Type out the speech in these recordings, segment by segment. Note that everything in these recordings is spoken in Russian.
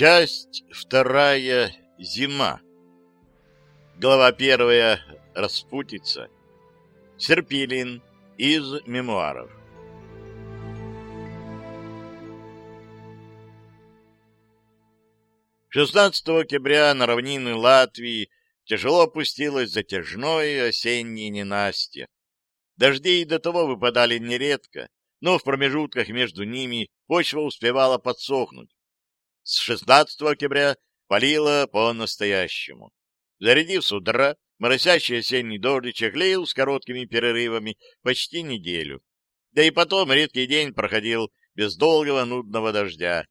Часть вторая «Зима». Глава первая «Распутица». Серпилин из мемуаров. Шестнадцатого октября на равнины Латвии тяжело опустилось затяжное осеннее ненастье. Дожди и до того выпадали нередко, но в промежутках между ними почва успевала подсохнуть с 16 октября валило по-настоящему. Зарядив с утра, моросящий осенний дождичек леял с короткими перерывами почти неделю. Да и потом редкий день проходил без долгого нудного дождя.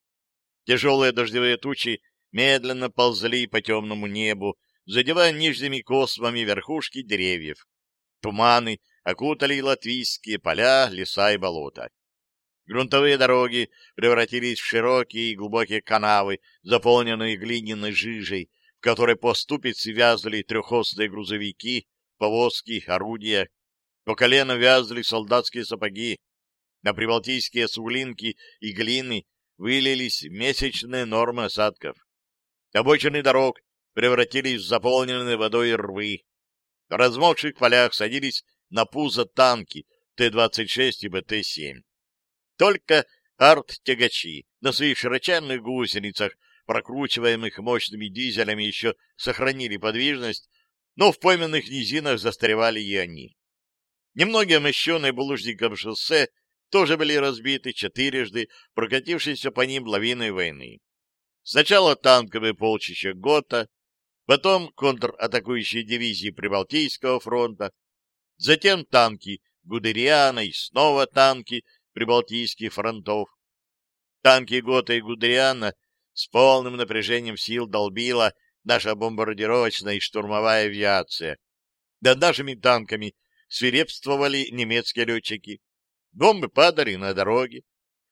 Тяжелые дождевые тучи медленно ползли по темному небу, задевая нижними космами верхушки деревьев. Туманы окутали латвийские поля, леса и болота. Грунтовые дороги превратились в широкие и глубокие канавы, заполненные глиняной жижей, в которой по ступице вязли трехосные грузовики, повозки, орудия. По колено вязали солдатские сапоги. На прибалтийские суглинки и глины вылились месячные нормы осадков. Обочины дорог превратились в заполненные водой рвы. В размокших полях садились на пузо танки Т-26 и БТ-7 только арт-тягачи на своих широченных гусеницах, прокручиваемых мощными дизелями, еще сохранили подвижность, но в пойменных низинах застревали и они. Немногие мощенные булыжником шоссе тоже были разбиты четырежды, прокатившиеся по ним лавиной войны. Сначала танковые полчища ГОТа, потом контратакующие дивизии Прибалтийского фронта, затем танки Гудериана и снова танки прибалтийских фронтов. Танки Гота и Гудериана с полным напряжением сил долбила наша бомбардировочная и штурмовая авиация. Да нашими танками свирепствовали немецкие летчики. Бомбы падали на дороге.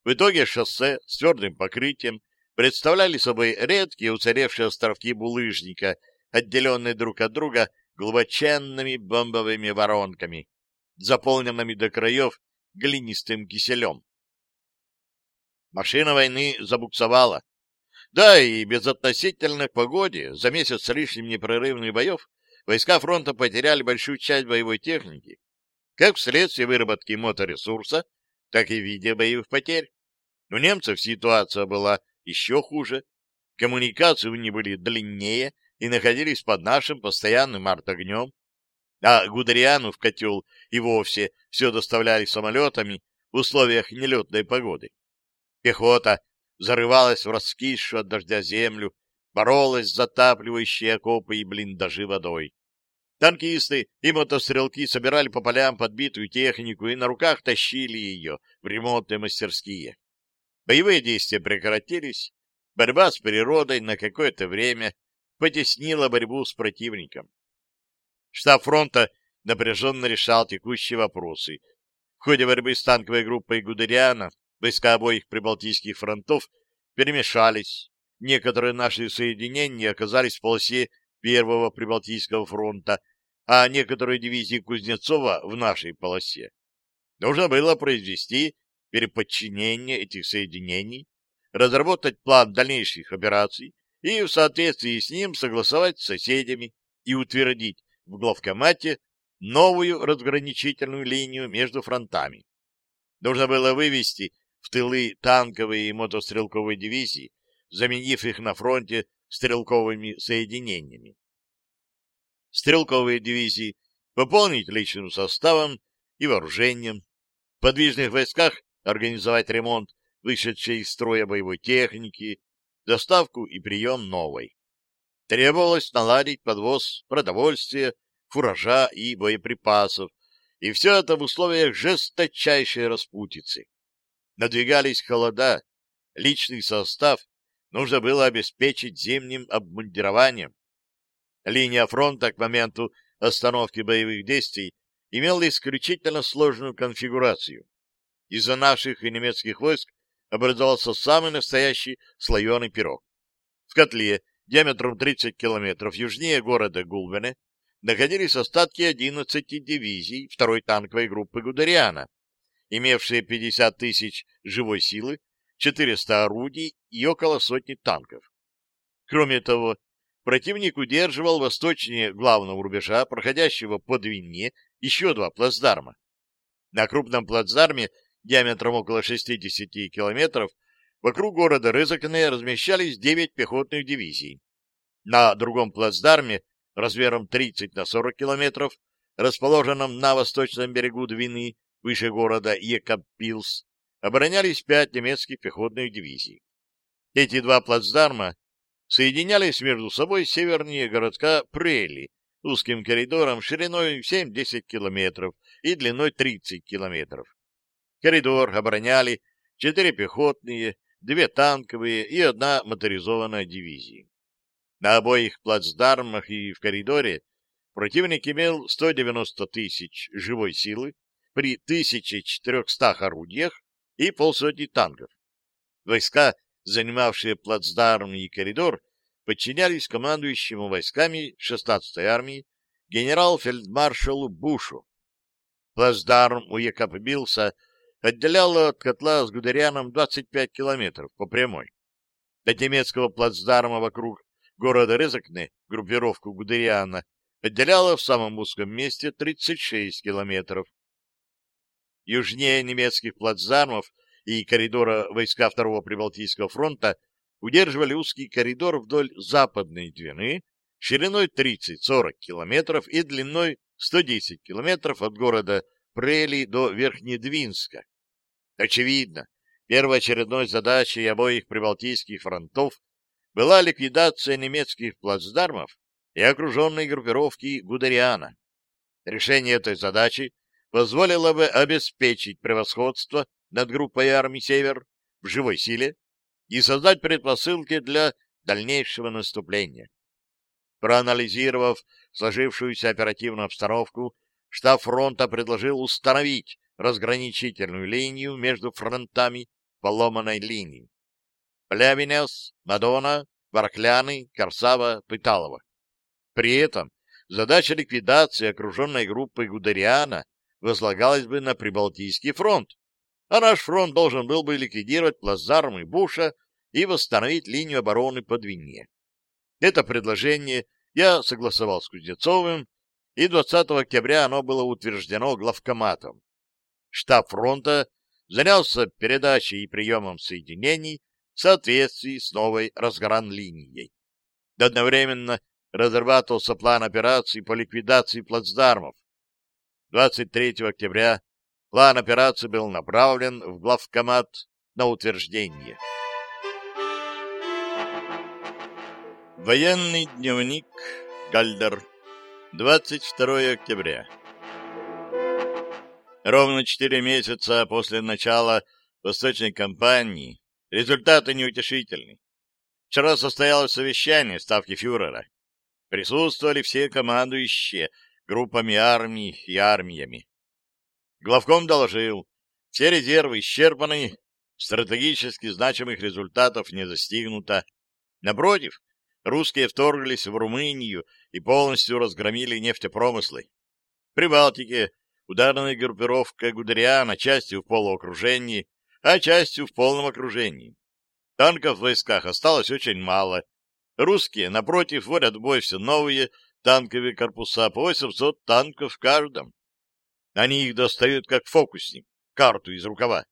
В итоге шоссе с твердым покрытием представляли собой редкие уцелевшие островки булыжника, отделенные друг от друга глубоченными бомбовыми воронками, заполненными до краев глинистым киселем. Машина войны забуксовала. Да, и безотносительно к погоде, за месяц с лишним непрерывных боев, войска фронта потеряли большую часть боевой техники, как вследствие выработки моторесурса, так и в виде боевых потерь. У немцев ситуация была еще хуже. Коммуникации у них были длиннее и находились под нашим постоянным артогнем. А Гудериану в котел и вовсе все доставляли самолетами в условиях нелетной погоды. Пехота зарывалась в раскисшую от дождя землю, боролась с затапливающие окопы и блиндажи водой. Танкисты и мотострелки собирали по полям подбитую технику и на руках тащили ее в ремонтные мастерские. Боевые действия прекратились, борьба с природой на какое-то время потеснила борьбу с противником. Штаб фронта напряженно решал текущие вопросы. В ходе борьбы с танковой группой Гудериана войска обоих прибалтийских фронтов перемешались. Некоторые наши соединения оказались в полосе Первого Прибалтийского фронта, а некоторые дивизии Кузнецова в нашей полосе. Нужно было произвести переподчинение этих соединений, разработать план дальнейших операций и в соответствии с ним согласовать с соседями и утвердить в главкомате новую разграничительную линию между фронтами. Нужно было вывести в тылы танковые и мотострелковые дивизии, заменив их на фронте стрелковыми соединениями. Стрелковые дивизии пополнить личным составом и вооружением, в подвижных войсках организовать ремонт вышедшей из строя боевой техники, доставку и прием новой. Требовалось наладить подвоз продовольствия, фуража и боеприпасов, и все это в условиях жесточайшей распутицы. Надвигались холода, личный состав нужно было обеспечить зимним обмундированием. Линия фронта к моменту остановки боевых действий имела исключительно сложную конфигурацию. Из-за наших и немецких войск образовался самый настоящий слоеный пирог. В котле диаметром 30 километров южнее города Гулвене находились остатки 11 дивизий второй танковой группы Гудериана, имевшие 50 тысяч живой силы, 400 орудий и около сотни танков. Кроме того, противник удерживал восточнее главного рубежа, проходящего по Двине, еще два плацдарма. На крупном плацдарме диаметром около 60 километров вокруг города Рызакне размещались 9 пехотных дивизий. На другом плацдарме размером 30 на 40 километров, расположенном на восточном берегу Двины, выше города Екапилс, оборонялись пять немецких пехотных дивизий. Эти два плацдарма соединялись между собой севернее городка Прели узким коридором шириной 7-10 километров и длиной 30 километров. Коридор обороняли четыре пехотные, две танковые и одна моторизованная дивизия. На обоих плацдармах и в коридоре противник имел 190 тысяч живой силы при 1400 орудиях и полсотни танков. Войска, занимавшие плацдарм и коридор, подчинялись командующему войсками 16-й армии генерал-фельдмаршалу Бушу. Плацдарм у Якоббилса отделяло от котла с Гудерианом 25 километров по прямой. До немецкого плацдарма вокруг города Резакне группировку Гудериана отделяла в самом узком месте 36 километров. Южнее немецких плацдармов и коридора войска Второго Прибалтийского фронта удерживали узкий коридор вдоль западной Двины шириной 30-40 километров и длиной 110 километров от города Прели до Верхнедвинска. Очевидно, первоочередной задачей обоих прибалтийских фронтов была ликвидация немецких плацдармов и окруженной группировки Гудериана. Решение этой задачи позволило бы обеспечить превосходство над группой армий «Север» в живой силе и создать предпосылки для дальнейшего наступления. Проанализировав сложившуюся оперативную обстановку, штаб фронта предложил установить разграничительную линию между фронтами поломанной линии. Плявинес, Мадонна, Баркляны, Корсава, Пыталова. При этом задача ликвидации окруженной группы Гудериана возлагалась бы на Прибалтийский фронт, а наш фронт должен был бы ликвидировать плацдармы Буша и восстановить линию обороны под Винье. Это предложение я согласовал с Кузнецовым, и 20 октября оно было утверждено главкоматом. Штаб фронта занялся передачей и приемом соединений соответствии с новой разгран-линией. Одновременно разрабатывался план операций по ликвидации плацдармов. 23 октября план операции был направлен в главкомат на утверждение. Военный дневник Гальдер 22 октября Ровно четыре месяца после начала Восточной кампании Результаты неутешительны. Вчера состоялось совещание Ставки фюрера. Присутствовали все командующие группами армий и армиями. Главком доложил, все резервы исчерпаны, стратегически значимых результатов не достигнуто. Напротив, русские вторглись в Румынию и полностью разгромили нефтепромыслы. В Прибалтике ударная группировка Гудериана частью в полуокружении а частью в полном окружении. Танков в войсках осталось очень мало. Русские, напротив, вводят в бой все новые танковые корпуса, по 800 танков в каждом. Они их достают как фокусник, карту из рукава.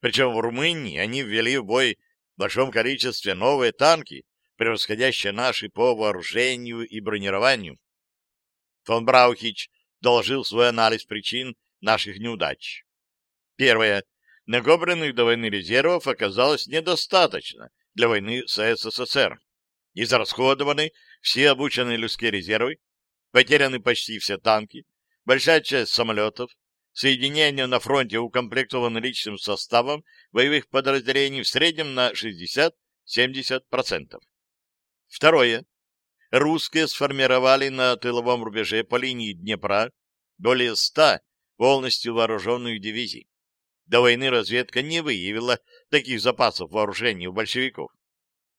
Причем в Румынии они ввели в бой в большом количестве новые танки, превосходящие наши по вооружению и бронированию. Фон Браухич доложил свой анализ причин наших неудач. Первое нагобранных до войны резервов оказалось недостаточно для войны с СССР. Израсходованы все обученные людские резервы, потеряны почти все танки, большая часть самолетов, соединения на фронте укомплектованы личным составом боевых подразделений в среднем на 60-70%. Второе. Русские сформировали на тыловом рубеже по линии Днепра более 100 полностью вооруженных дивизий. До войны разведка не выявила таких запасов вооружений у большевиков.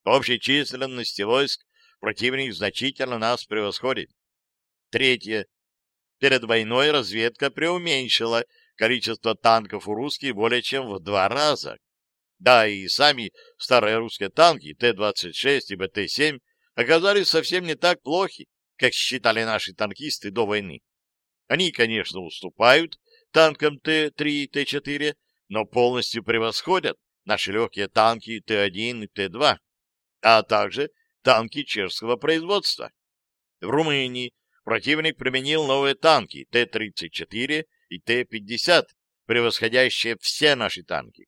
По общей численности войск противник значительно нас превосходит. Третье. Перед войной разведка преуменьшила количество танков у русских более чем в два раза. Да, и сами старые русские танки Т-26 и БТ-7 оказались совсем не так плохи, как считали наши танкисты до войны. Они, конечно, уступают танкам Т-3 и Т-4, но полностью превосходят наши легкие танки Т-1 и Т-2, а также танки чешского производства. В Румынии противник применил новые танки Т-34 и Т-50, превосходящие все наши танки.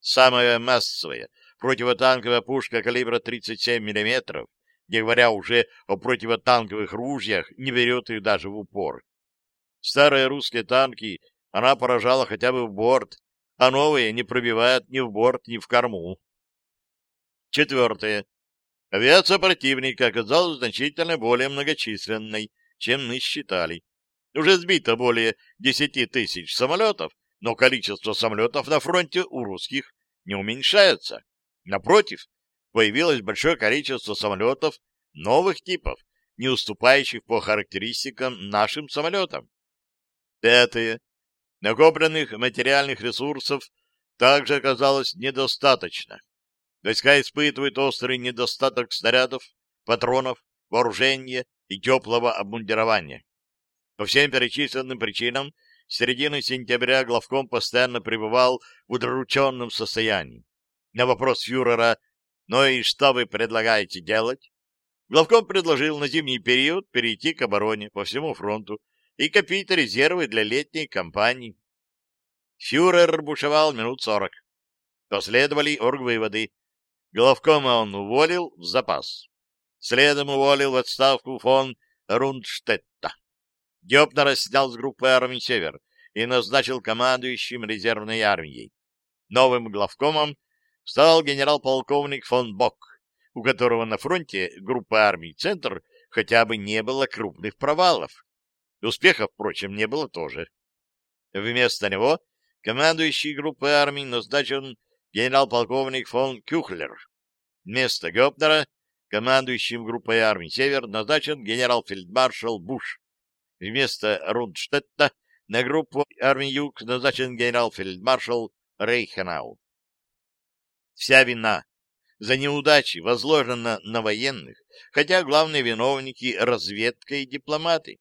Самая массовая противотанковая пушка калибра 37 мм, не говоря уже о противотанковых ружьях, не берет их даже в упор. Старые русские танки она поражала хотя бы в борт, а новые не пробивают ни в борт, ни в корму. Четвертое. Авиация противника оказалась значительно более многочисленной, чем мы считали. Уже сбито более 10 тысяч самолетов, но количество самолетов на фронте у русских не уменьшается. Напротив, появилось большое количество самолетов новых типов, не уступающих по характеристикам нашим самолетам. Пятое. Накопленных материальных ресурсов также оказалось недостаточно. Войска испытывают острый недостаток снарядов, патронов, вооружения и теплого обмундирования. По всем перечисленным причинам в середине сентября главком постоянно пребывал в удрученном состоянии. На вопрос фюрера «Ну и что вы предлагаете делать?» Главком предложил на зимний период перейти к обороне по всему фронту, и копить резервы для летней кампании. Фюрер бушевал минут сорок. Последовали оргвыводы. главкома он уволил в запас. Следом уволил в отставку фон Рундштетта. Гёпнера снял с группы армии «Север» и назначил командующим резервной армией. Новым главкомом стал генерал-полковник фон Бок, у которого на фронте группы армий «Центр» хотя бы не было крупных провалов. Успеха, впрочем, не было тоже. Вместо него командующий группой армий назначен генерал-полковник фон Кюхлер. Вместо Гёпнера командующим группой армий «Север» назначен генерал-фельдмаршал Буш. Вместо Рундштетта на группу армий «Юг» назначен генерал-фельдмаршал Рейхенау. Вся вина за неудачи возложена на военных, хотя главные виновники — разведка и дипломаты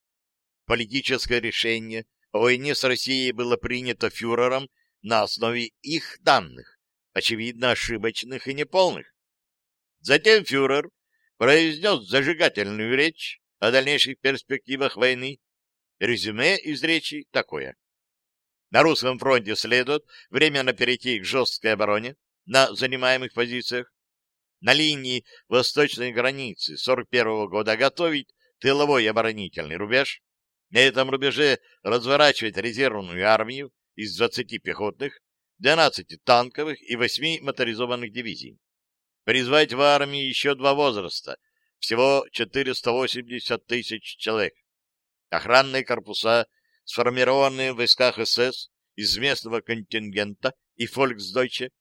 политическое решение о войне с Россией было принято фюрером на основе их данных, очевидно ошибочных и неполных. Затем фюрер произнес зажигательную речь о дальнейших перспективах войны. Резюме из речи такое. На русском фронте следует временно перейти к жесткой обороне на занимаемых позициях, на линии восточной границы 41 -го года готовить тыловой оборонительный рубеж, на этом рубеже разворачивать резервную армию из 20 пехотных, 12 танковых и 8 моторизованных дивизий. Призвать в армии еще два возраста, всего 480 тысяч человек. Охранные корпуса, сформированные в войсках СС из местного контингента и фольксдойче,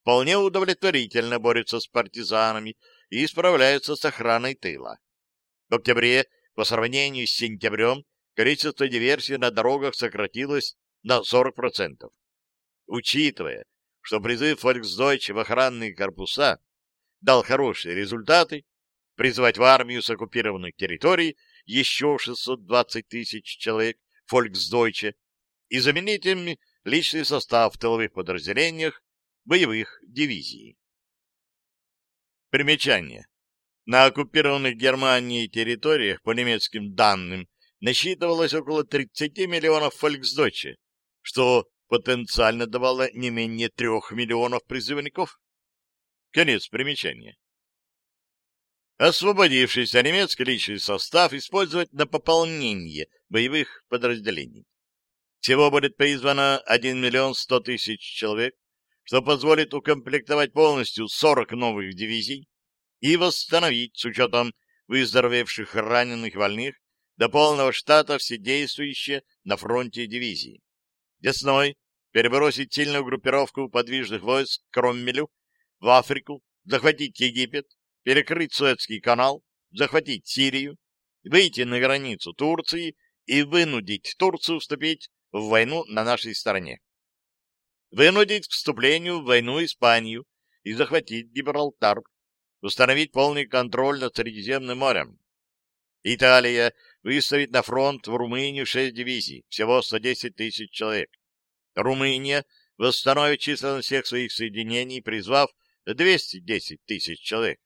вполне удовлетворительно борются с партизанами и справляются с охраной тыла. В октябре, по сравнению с сентябрем, количество диверсий на дорогах сократилось на 40%. Учитывая, что призыв Volksdeutsche в охранные корпуса дал хорошие результаты, призвать в армию с оккупированных территорий еще 620 тысяч человек Volksdeutsche и заменить им личный состав в тыловых подразделениях боевых дивизий. Примечание. На оккупированных Германией территориях, по немецким данным, насчитывалось около 30 миллионов фольксдойче, что потенциально давало не менее трех миллионов призывников. Конец примечания. Освободившийся а немецкий личный состав использовать на пополнение боевых подразделений. Всего будет призвано 1 миллион 100 тысяч человек, что позволит укомплектовать полностью 40 новых дивизий и восстановить, с учетом выздоровевших раненых и больных, до полного штата вседействующие на фронте дивизии. Весной перебросить сильную группировку подвижных войск к Роммелю, в Африку, захватить Египет, перекрыть Суэцкий канал, захватить Сирию, выйти на границу Турции и вынудить Турцию вступить в войну на нашей стороне. Вынудить к вступлению в войну Испанию и захватить Гибралтар, установить полный контроль над Средиземным морем. Италия выставить на фронт в Румынию шесть дивизий, всего 110 тысяч человек. Румыния восстановит численность всех своих соединений, призвав 210 тысяч человек.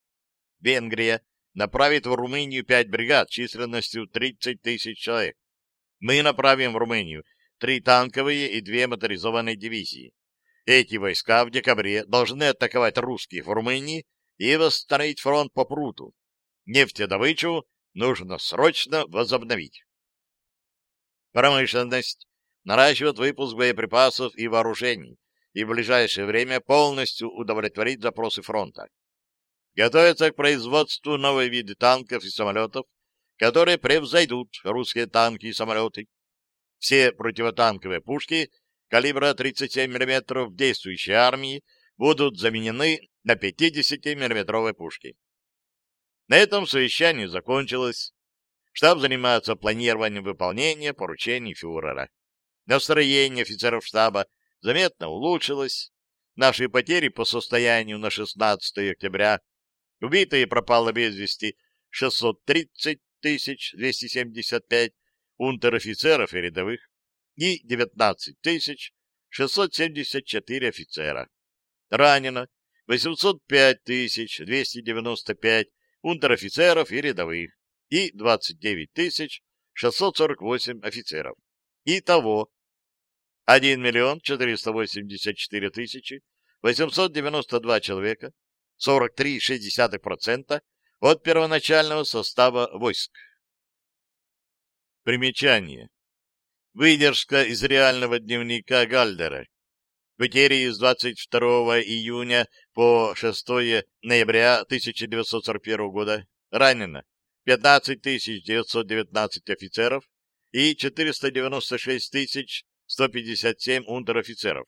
Венгрия направит в Румынию пять бригад численностью 30 тысяч человек. Мы направим в Румынию три танковые и две моторизованные дивизии. Эти войска в декабре должны атаковать русских в Румынии и восстановить фронт по пруту, нефтедобычу нужно срочно возобновить. Промышленность наращивает выпуск боеприпасов и вооружений и в ближайшее время полностью удовлетворит запросы фронта. Готовится к производству новые виды танков и самолетов, которые превзойдут русские танки и самолеты. Все противотанковые пушки калибра 37 мм в действующей армии будут заменены на 50 миллиметровые пушки. На этом совещание закончилось. Штаб занимается планированием выполнения поручений фюрера. Настроение офицеров штаба заметно улучшилось. Наши потери по состоянию на 16 октября убитые пропало без вести 630 275 унтер-офицеров и рядовых и 19 674 офицера. Ранено 805 295 унтер-офицеров и рядовых, и 29 648 офицеров. Итого 1 миллион 484 тысячи 892 человека, 43,6% от первоначального состава войск. Примечание. Выдержка из реального дневника Гальдера, потери с 22 июня по 6 ноября 1941 года ранено 15 919 офицеров и 496 157 унтер-офицеров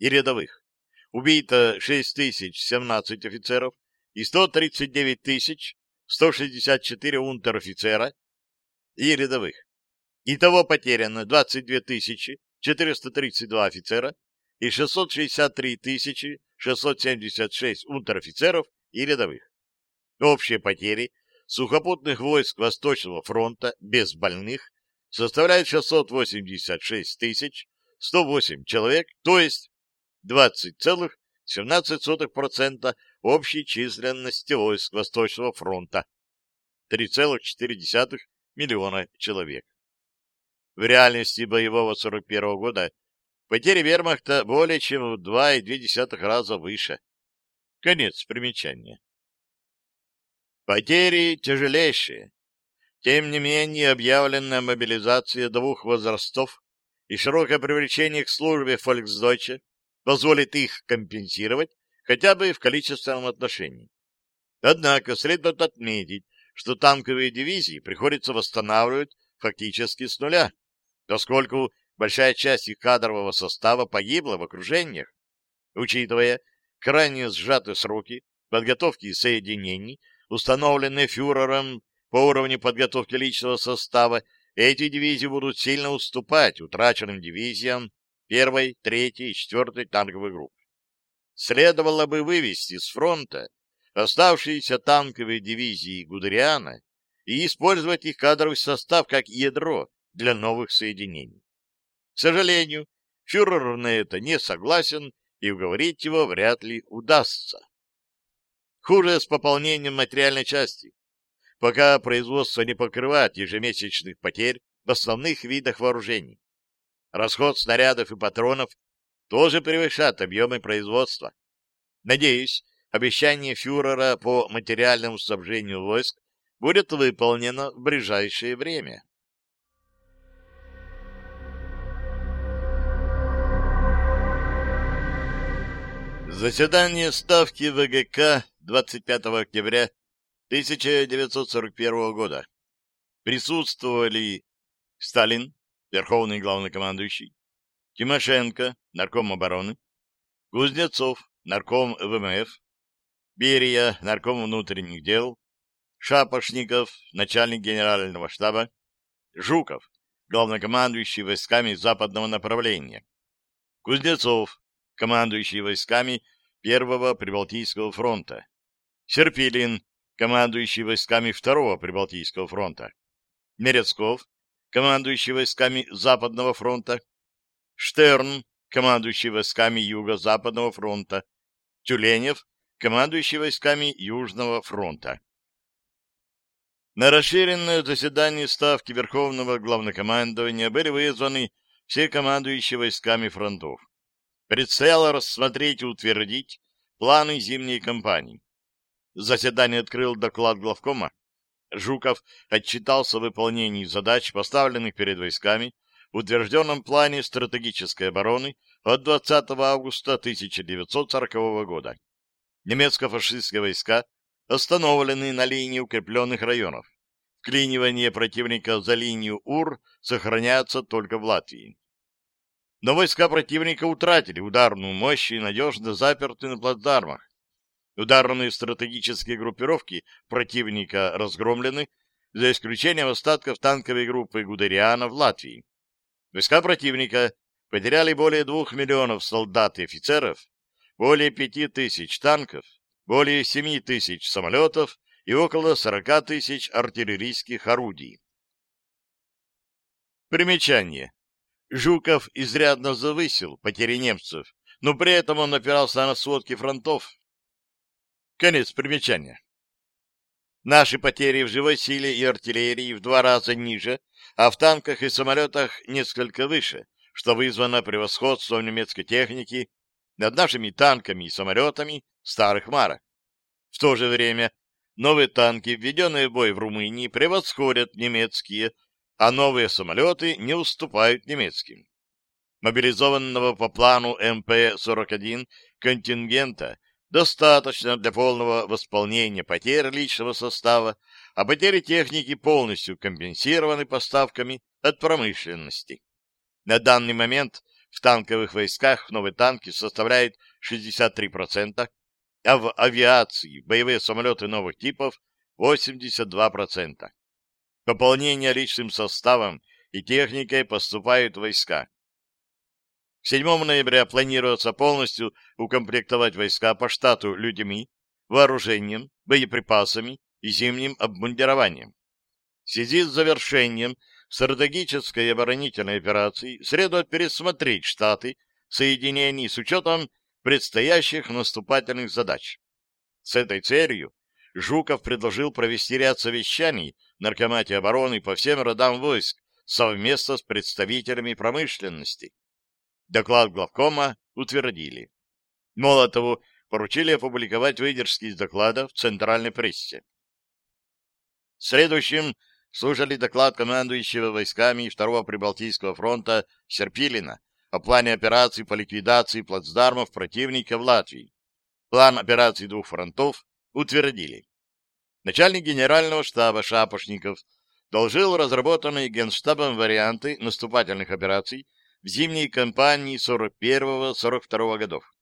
и рядовых. Убито 6 017 офицеров и 139 164 унтер-офицера и рядовых. Итого потеряно 22 432 офицера и 663 676 унтер-офицеров и рядовых. Общие потери сухопутных войск Восточного фронта без больных составляют 686 108 человек, то есть 20,17% общей численности войск Восточного фронта 3,4 миллиона человек. В реальности боевого 41 -го года Потери вермахта более чем в 2,2 раза выше. Конец примечания. Потери тяжелейшие. Тем не менее, объявленная мобилизация двух возрастов и широкое привлечение к службе Фольксдойче позволит их компенсировать хотя бы в количественном отношении. Однако следует отметить, что танковые дивизии приходится восстанавливать фактически с нуля, поскольку большая часть их кадрового состава погибла в окружениях. Учитывая крайне сжатые сроки подготовки соединений, установленные фюрером по уровню подготовки личного состава, эти дивизии будут сильно уступать утраченным дивизиям 1, 3 и 4 танковых групп. Следовало бы вывести с фронта оставшиеся танковые дивизии Гудериана и использовать их кадровый состав как ядро для новых соединений. К сожалению, фюрер на это не согласен, и уговорить его вряд ли удастся. Хуже с пополнением материальной части. Пока производство не покрывает ежемесячных потерь в основных видах вооружений. Расход снарядов и патронов тоже превышает объемы производства. Надеюсь, обещание фюрера по материальному снабжению войск будет выполнено в ближайшее время. Заседание Ставки ВГК 25 октября 1941 года. Присутствовали Сталин, Верховный Главнокомандующий, Тимошенко, Нарком обороны, Кузнецов, Нарком ВМФ, Берия, Нарком внутренних дел, Шапошников, начальник генерального штаба, Жуков, главнокомандующий войсками западного направления, Кузнецов, командующий войсками Первого Прибалтийского фронта, Серпилин, командующий войсками Второго Прибалтийского фронта, Мерецков, командующий войсками Западного фронта, Штерн, командующий войсками Юго-Западного фронта, Тюленев, командующий войсками Южного фронта. На расширенное заседание Ставки Верховного Главнокомандования были вызваны все командующие войсками фронтов. Предстояло рассмотреть и утвердить планы зимней кампании. Заседание открыл доклад главкома. Жуков отчитался о выполнении задач, поставленных перед войсками, в утвержденном плане стратегической обороны от 20 августа 1940 года. Немецко-фашистские войска остановлены на линии укрепленных районов. Вклинивание противника за линию УР сохраняется только в Латвии. Но войска противника утратили ударную мощь и надежно заперты на плацдармах. Ударные стратегические группировки противника разгромлены, за исключением остатков танковой группы Гудериана в Латвии. Войска противника потеряли более двух миллионов солдат и офицеров, более пяти тысяч танков, более семи тысяч самолетов и около сорока тысяч артиллерийских орудий. Примечание. Жуков изрядно завысил потери немцев, но при этом он опирался на сводки фронтов. Конец примечания. Наши потери в живой силе и артиллерии в два раза ниже, а в танках и самолетах несколько выше, что вызвано превосходством немецкой техники над нашими танками и самолетами старых марок. В то же время новые танки, введенные в бой в Румынии, превосходят немецкие а новые самолеты не уступают немецким. Мобилизованного по плану МП-41 контингента достаточно для полного восполнения потерь личного состава, а потери техники полностью компенсированы поставками от промышленности. На данный момент в танковых войсках новые танки составляют 63%, а в авиации боевые самолеты новых типов 82% пополнение личным составом и техникой поступают войска. К 7 ноября планируется полностью укомплектовать войска по штату людьми, вооружением, боеприпасами и зимним обмундированием. В связи с завершением стратегической оборонительной операции следует пересмотреть штаты соединений с учетом предстоящих наступательных задач. С этой целью Жуков предложил провести ряд совещаний в Наркомате обороны по всем родам войск совместно с представителями промышленности. Доклад главкома утвердили. Молотову поручили опубликовать выдержки из доклада в центральной прессе. Следующим слушали доклад командующего войсками Второго Прибалтийского фронта Серпилина о плане операций по ликвидации плацдармов противника в Латвии, план операций двух фронтов утвердили. Начальник генерального штаба Шапошников должил разработанные генштабом варианты наступательных операций в зимней кампании 41-42 годов.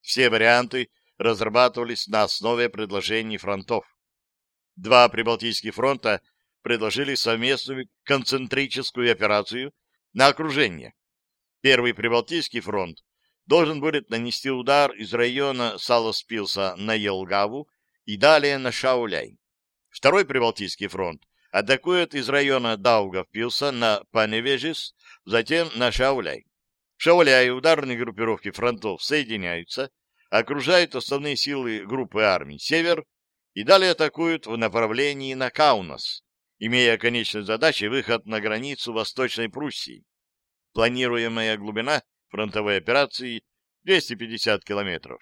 Все варианты разрабатывались на основе предложений фронтов. Два Прибалтийских фронта предложили совместную концентрическую операцию на окружение. Первый Прибалтийский фронт должен будет нанести удар из района Саласпилса на Елгаву и далее на Шауляй. Второй Прибалтийский фронт атакует из района Даугавпилса на Паневежис, затем на Шауляй. В Шауляй ударные группировки фронтов соединяются, окружают основные силы группы армий «Север» и далее атакуют в направлении на Каунас, имея конечной задачей выход на границу Восточной Пруссии. Планируемая глубина фронтовой операции 250 километров.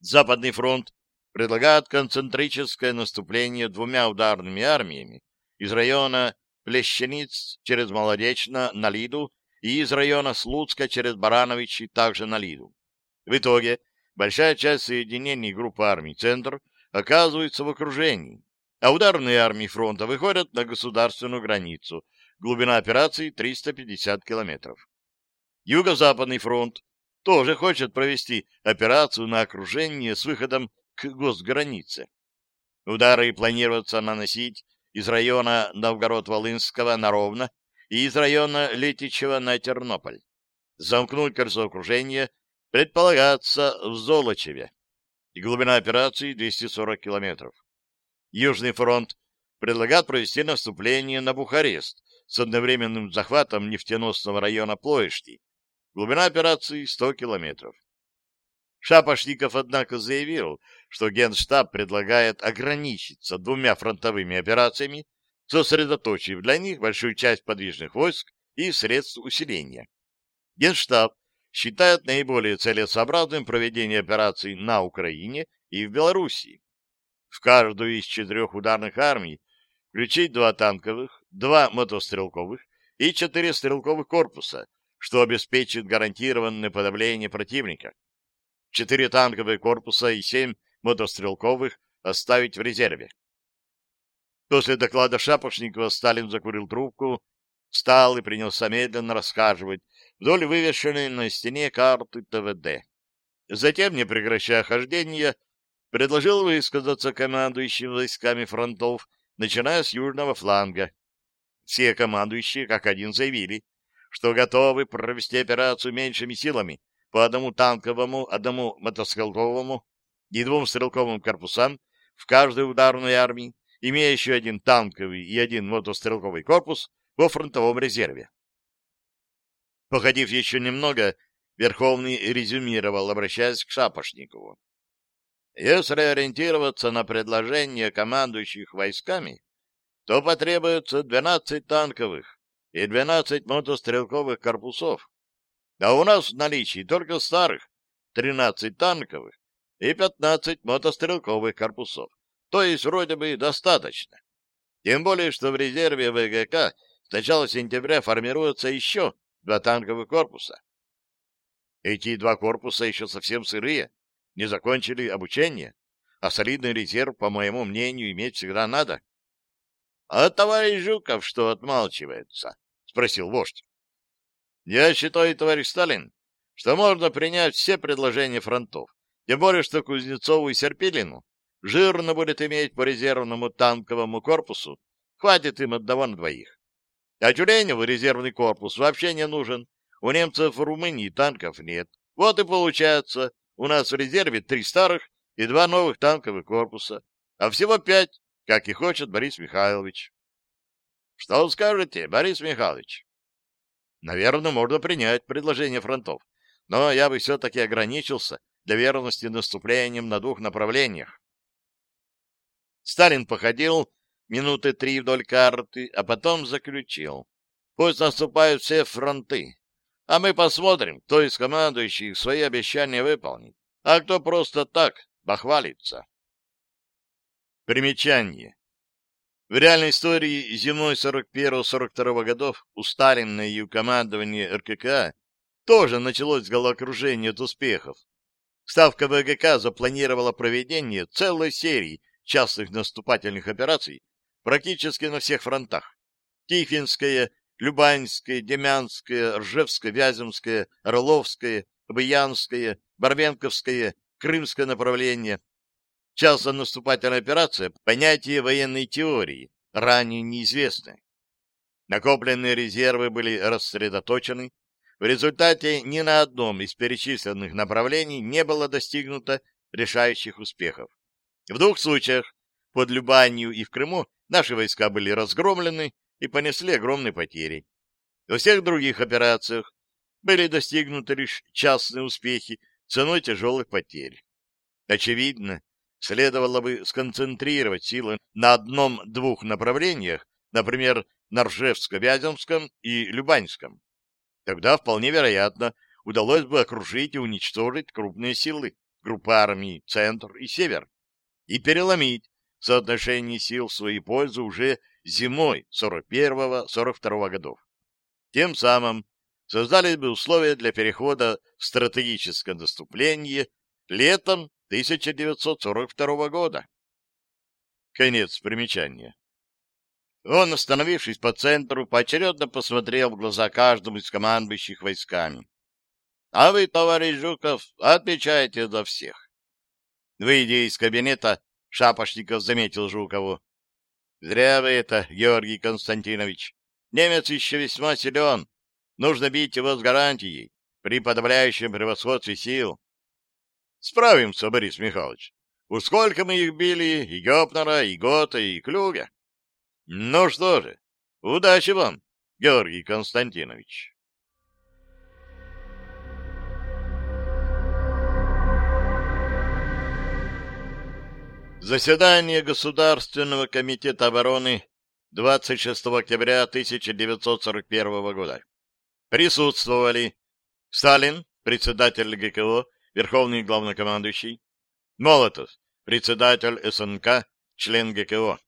Западный фронт предлагают концентрическое наступление двумя ударными армиями из района Плещениц через Молодечно на Лиду и из района Слуцка через Барановичи также на Лиду. В итоге большая часть соединений группы армий «Центр» оказывается в окружении, а ударные армии фронта выходят на государственную границу. Глубина операции 350 километров. Юго-Западный фронт тоже хочет провести операцию на окружение с выходом к госгранице. Удары планируется наносить из района Новгород-Волынского на Ровно и из района Летичева на Тернополь. Замкнуть кольцо окружения предполагается в Золочеве. Глубина операции 240 километров. Южный фронт предлагает провести наступление на Бухарест с одновременным захватом нефтеносного района Плоешти. Глубина операции 100 километров. Шапошников, однако, заявил, что Генштаб предлагает ограничиться двумя фронтовыми операциями, сосредоточив для них большую часть подвижных войск и средств усиления. Генштаб считает наиболее целесообразным проведение операций на Украине и в Белоруссии. В каждую из четырех ударных армий включить два танковых, два мотострелковых и четыре стрелковых корпуса, что обеспечит гарантированное подавление противника четыре танковые корпуса и семь мотострелковых оставить в резерве. После доклада Шапошникова Сталин закурил трубку, встал и принялся медленно рассказывать вдоль вывешенной на стене карты ТВД. Затем, не прекращая хождение, предложил высказаться командующим войсками фронтов, начиная с южного фланга. Все командующие, как один, заявили, что готовы провести операцию меньшими силами, по одному танковому, одному мотострелковому и двум стрелковым корпусам в каждой ударной армии, имея еще один танковый и один мотострелковый корпус во фронтовом резерве. Походив еще немного, Верховный резюмировал, обращаясь к Шапошникову. Если ориентироваться на предложение командующих войсками, то потребуется 12 танковых и 12 мотострелковых корпусов, а у нас в наличии только старых 13 танковых и 15 мотострелковых корпусов. То есть вроде бы достаточно. Тем более, что в резерве ВГК с начала сентября формируются еще два танковых корпуса. Эти два корпуса еще совсем сырые, не закончили обучение, а солидный резерв, по моему мнению, иметь всегда надо. — А товарищ Жуков что отмалчивается? — спросил вождь. Я считаю, товарищ Сталин, что можно принять все предложения фронтов, тем более, что Кузнецову и Серпилину жирно будет иметь по резервному танковому корпусу, хватит им одного на двоих. А Тюленеву резервный корпус вообще не нужен, у немцев в Румынии танков нет. Вот и получается, у нас в резерве три старых и два новых танковых корпуса, а всего пять, как и хочет Борис Михайлович. Что скажете, Борис Михайлович? Наверное, можно принять предложение фронтов, но я бы все-таки ограничился для верности наступлением на двух направлениях. Сталин походил минуты три вдоль карты, а потом заключил. Пусть наступают все фронты, а мы посмотрим, кто из командующих свои обещания выполнит, а кто просто так бахвалится. Примечание. В реальной истории зимой 41-42 годов у Сталина и у командования РКК тоже началось головокружение от успехов. Ставка ВГК запланировала проведение целой серии частных наступательных операций практически на всех фронтах. Тихвинская, Любанская, Демянская, Ржевская, Вяземская, Орловская, Обаянская, Барвенковская, Крымское направление, Часто наступательная операция — понятие военной теории, ранее неизвестны. Накопленные резервы были рассредоточены. В результате ни на одном из перечисленных направлений не было достигнуто решающих успехов. В двух случаях, под Любанью и в Крыму, наши войска были разгромлены и понесли огромные потери. Во всех других операциях были достигнуты лишь частные успехи ценой тяжелых потерь. Очевидно, следовало бы сконцентрировать силы на одном-двух направлениях, например, на Ржевско-Вяземском и Любаньском. Тогда вполне вероятно удалось бы окружить и уничтожить крупные силы, группы армий «Центр» и «Север», и переломить соотношение сил в свою пользу уже зимой 41-42 годов. Тем самым создались бы условия для перехода в стратегическое наступление летом 1942 года. Конец примечания. Он, остановившись по центру, поочередно посмотрел в глаза каждому из командующих войсками. — А вы, товарищ Жуков, отвечаете за всех. Выйдя из кабинета, Шапошников заметил Жукову. — Зря вы это, Георгий Константинович. Немец еще весьма силен. Нужно бить его с гарантией, при подавляющем превосходстве сил. Справимся, Борис Михайлович. Уж сколько мы их били, и Гёпнера, и Гота, и Клюга. Ну что же, удачи вам, Георгий Константинович. Заседание Государственного комитета обороны 26 октября 1941 года. Присутствовали Сталин, председатель ГКО верховный главнокомандующий, Молотов, председатель СНК, член ГКО,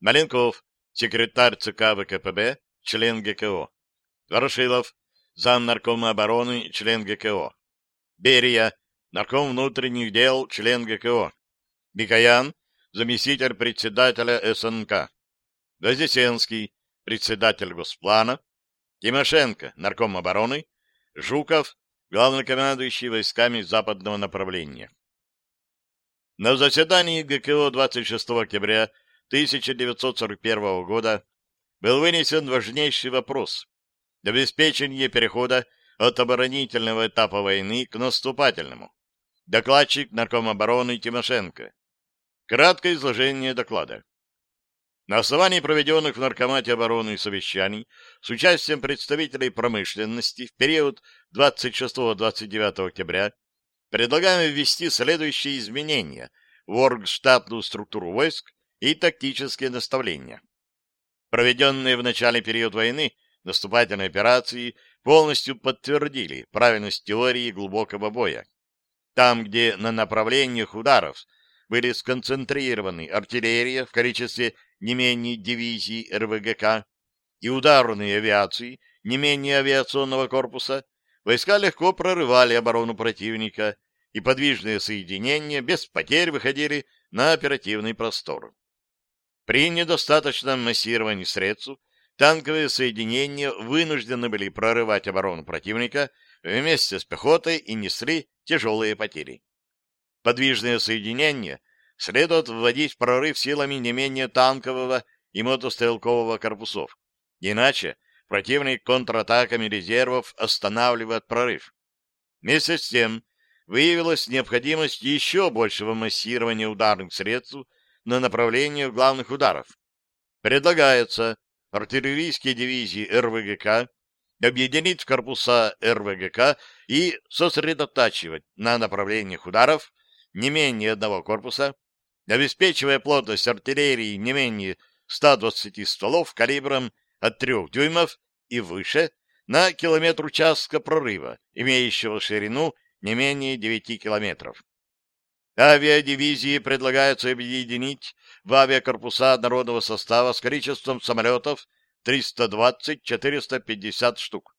Маленков, секретарь ЦК ВКПБ, член ГКО, Ворошилов, зам наркома обороны, член ГКО, Берия, нарком внутренних дел, член ГКО, Бикаян, заместитель председателя СНК, Вознесенский, председатель Госплана, Тимошенко, нарком обороны, Жуков, главнокомандующий войсками западного направления. На заседании ГКО 26 октября 1941 года был вынесен важнейший вопрос – обеспечение перехода от оборонительного этапа войны к наступательному. Докладчик Наркомобороны Тимошенко. Краткое изложение доклада. На основании проведенных в Наркомате обороны совещаний с участием представителей промышленности в период 26-29 октября предлагаем ввести следующие изменения в оргштатную структуру войск и тактические наставления. Проведенные в начале период войны наступательные операции полностью подтвердили правильность теории глубокого боя. Там, где на направлениях ударов были сконцентрированы артиллерия в количестве не менее дивизий РВГК и ударные авиации не менее авиационного корпуса, войска легко прорывали оборону противника, и подвижные соединения без потерь выходили на оперативный простор. При недостаточном массировании средств танковые соединения вынуждены были прорывать оборону противника вместе с пехотой и несли тяжелые потери. Подвижные соединения – следует вводить в прорыв силами не менее танкового и мотострелкового корпусов. Иначе противник контратаками резервов останавливает прорыв. Вместе с тем выявилась необходимость еще большего массирования ударных средств на направлении главных ударов. Предлагается артиллерийские дивизии РВГК объединить в корпуса РВГК и сосредотачивать на направлениях ударов не менее одного корпуса обеспечивая плотность артиллерии не менее 120 стволов калибром от 3 дюймов и выше на километр участка прорыва, имеющего ширину не менее 9 километров. Авиадивизии предлагается объединить в авиакорпуса народного состава с количеством самолетов 320-450 штук.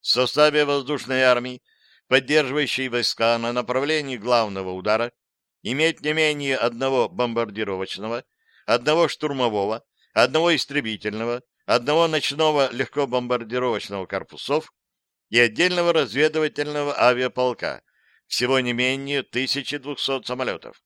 В составе воздушной армии, поддерживающей войска на направлении главного удара, иметь не менее одного бомбардировочного, одного штурмового, одного истребительного, одного ночного легкобомбардировочного корпусов и отдельного разведывательного авиаполка, всего не менее 1200 самолетов.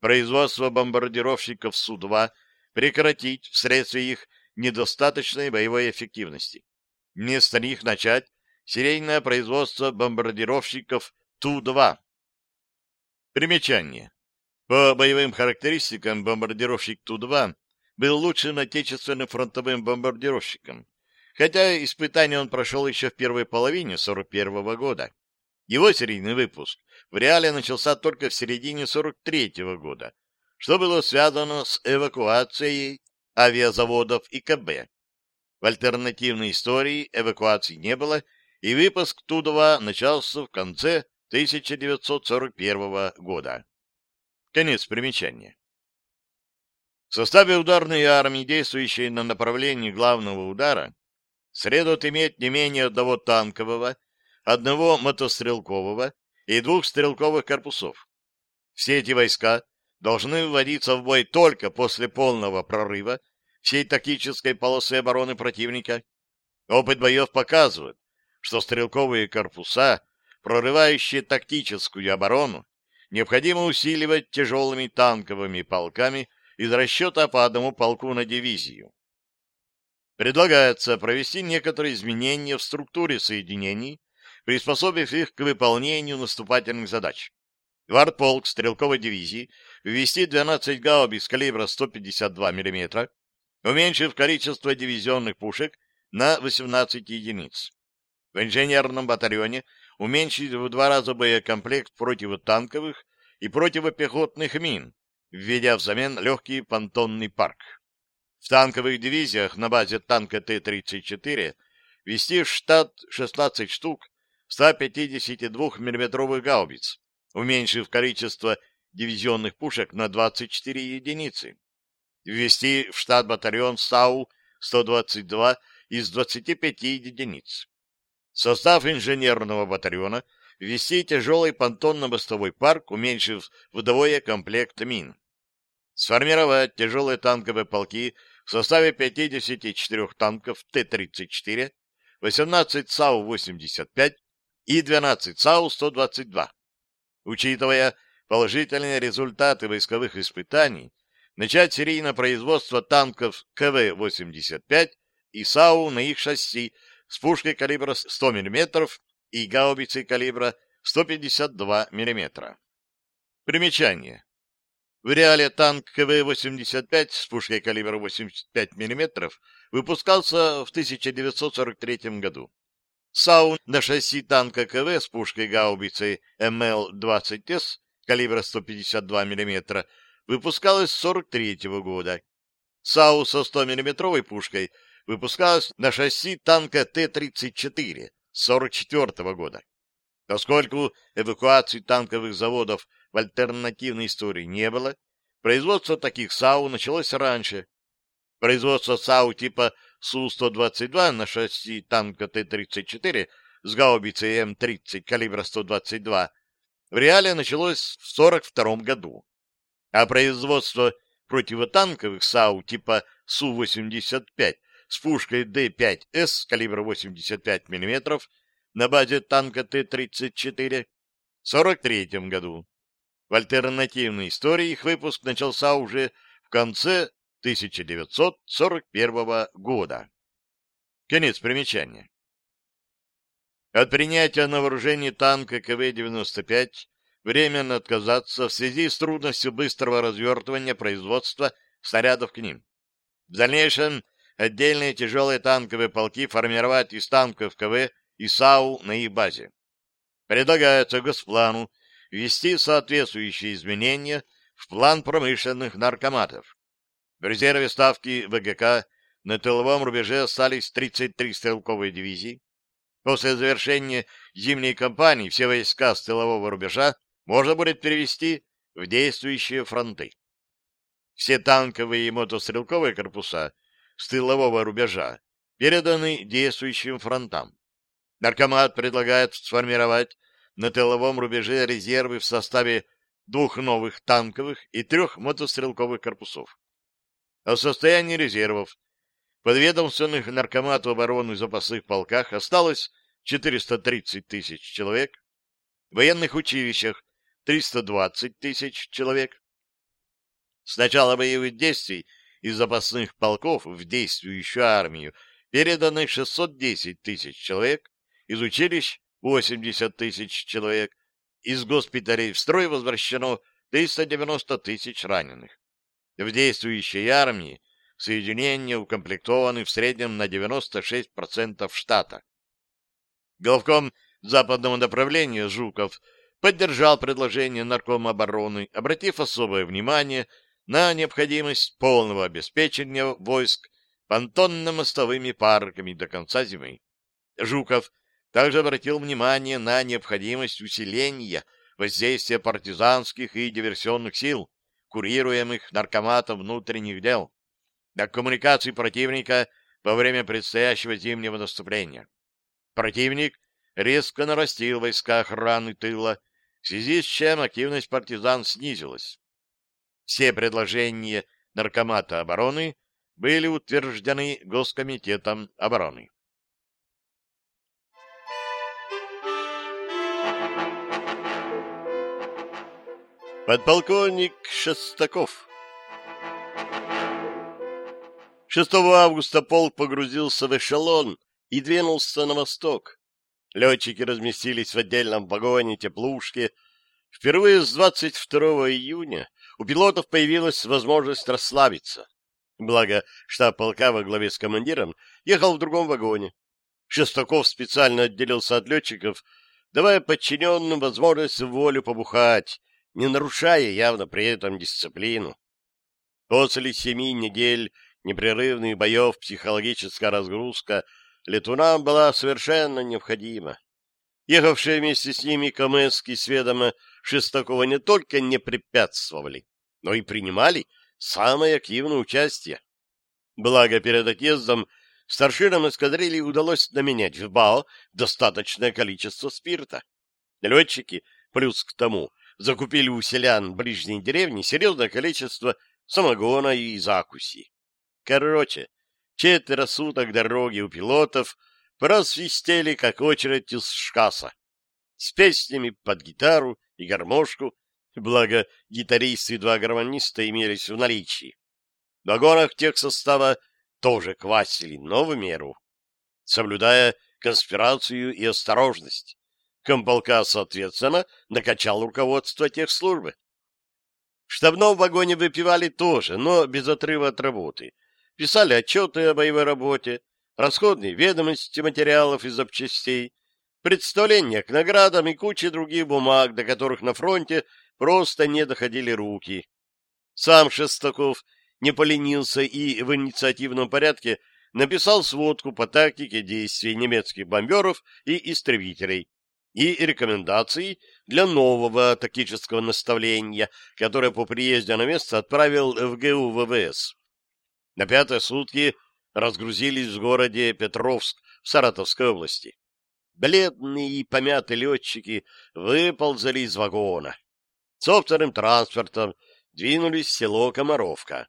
Производство бомбардировщиков Су-2 прекратить вследствие их недостаточной боевой эффективности. Вместо них начать серийное производство бомбардировщиков Ту-2 Примечание. По боевым характеристикам бомбардировщик Ту-2 был лучшим отечественным фронтовым бомбардировщиком, хотя испытание он прошел еще в первой половине 41 -го года. Его серийный выпуск в реале начался только в середине 43 -го года, что было связано с эвакуацией авиазаводов и КБ. В альтернативной истории эвакуации не было, и выпуск Ту-2 начался в конце 1941 года. Конец примечания. В составе ударной армии, действующей на направлении главного удара, следует иметь не менее одного танкового, одного мотострелкового и двух стрелковых корпусов. Все эти войска должны вводиться в бой только после полного прорыва всей тактической полосы обороны противника. Опыт боев показывает, что стрелковые корпуса прорывающие тактическую оборону, необходимо усиливать тяжелыми танковыми полками из расчета по одному полку на дивизию. Предлагается провести некоторые изменения в структуре соединений, приспособив их к выполнению наступательных задач. В артполк стрелковой дивизии ввести 12 гаубиц калибра 152 мм, уменьшив количество дивизионных пушек на 18 единиц. В инженерном батальоне уменьшить в два раза боекомплект противотанковых и противопехотных мин, введя взамен легкий понтонный парк. В танковых дивизиях на базе танка Т-34 вести в штат 16 штук 152 миллиметровых гаубиц, уменьшив количество дивизионных пушек на 24 единицы. Ввести в штат батальон САУ-122 из 25 единиц. Состав инженерного батальона вести тяжелый понтонно-мостовой парк, уменьшив вдвое комплект мин. Сформировать тяжелые танковые полки в составе 54 танков Т-34, 18 САУ-85 и 12 САУ-122. Учитывая положительные результаты войсковых испытаний, начать серийное производство танков КВ-85 и САУ на их шасси с пушкой калибра 100 мм и гаубицей калибра 152 мм. Примечание. В реале танк КВ-85 с пушкой калибра 85 мм выпускался в 1943 году. САУ на шасси танка КВ с пушкой гаубицей МЛ-20С калибра 152 мм выпускалась с 1943 года. САУ со 100-мм пушкой – выпускалась на шасси танка Т-34 44 года. Поскольку эвакуации танковых заводов в альтернативной истории не было, производство таких САУ началось раньше. Производство САУ типа Су-122 на шасси танка Т-34 с гаубицей М-30 калибра 122 в реале началось в 1942 году, а производство противотанковых САУ типа Су-85 с пушкой Д-5С калибра 85 мм на базе танка Т-34 в 43 году. В альтернативной истории их выпуск начался уже в конце 1941 года. Конец примечания. От принятия на вооружение танка КВ-95 временно отказаться в связи с трудностью быстрого развертывания производства снарядов к ним. В дальнейшем отдельные тяжелые танковые полки формировать из танков КВ и САУ на их базе. Предлагается Госплану ввести соответствующие изменения в план промышленных наркоматов. В резерве ставки ВГК на тыловом рубеже остались 33 стрелковые дивизии. После завершения зимней кампании все войска с тылового рубежа можно будет перевести в действующие фронты. Все танковые и мотострелковые корпуса – с тылового рубежа, переданы действующим фронтам. Наркомат предлагает сформировать на тыловом рубеже резервы в составе двух новых танковых и трех мотострелковых корпусов. О состоянии резервов подведомственных наркомату обороны запасных полках осталось 430 тысяч человек, в военных училищах 320 тысяч человек. С начала боевых действий из запасных полков в действующую армию переданы 610 тысяч человек, из училищ 80 тысяч человек, из госпиталей в строй возвращено 390 тысяч раненых. В действующей армии соединения укомплектованы в среднем на 96% штата. Главком западного направления Жуков поддержал предложение Наркома обороны, обратив особое внимание на необходимость полного обеспечения войск понтонно-мостовыми парками до конца зимы. Жуков также обратил внимание на необходимость усиления воздействия партизанских и диверсионных сил, курируемых наркоматом внутренних дел, до коммуникации противника во время предстоящего зимнего наступления. Противник резко нарастил войска охраны тыла, в связи с чем активность партизан снизилась. Все предложения Наркомата обороны были утверждены Госкомитетом обороны. Подполковник Шестаков 6 августа полк погрузился в эшелон и двинулся на восток. Летчики разместились в отдельном вагоне теплушки. Впервые с 22 июня у пилотов появилась возможность расслабиться. Благо, штаб полка во главе с командиром ехал в другом вагоне. Шестаков специально отделился от летчиков, давая подчиненным возможность волю побухать, не нарушая явно при этом дисциплину. После семи недель непрерывных боев психологическая разгрузка летунам была совершенно необходима. Ехавшие вместе с ними Камэски сведомо Шестакова не только не препятствовали, но и принимали самое активное участие. Благо, перед отъездом старшинам эскадрильи удалось наменять в бал достаточное количество спирта. Летчики, плюс к тому, закупили у селян ближней деревни серьезное количество самогона и закуси. Короче, четверо суток дороги у пилотов просвистели, как очередь из шкаса, с песнями под гитару и гармошку, благо гитаристы и два гармониста имелись в наличии. В вагонах тех состава тоже квасили, но в меру, соблюдая конспирацию и осторожность. Комполка, соответственно, накачал руководство техслужбы. В штабном вагоне выпивали тоже, но без отрыва от работы. Писали отчеты о боевой работе, расходные ведомости материалов и запчастей, Представления к наградам и куче других бумаг, до которых на фронте просто не доходили руки. Сам Шестаков не поленился и в инициативном порядке написал сводку по тактике действий немецких бомберов и истребителей и рекомендации для нового тактического наставления, которое по приезде на место отправил в ГУ ВВС. На пятые сутки разгрузились в городе Петровск в Саратовской области. Бледные и помятые летчики выползали из вагона. Со вторым транспортом двинулись в село Комаровка.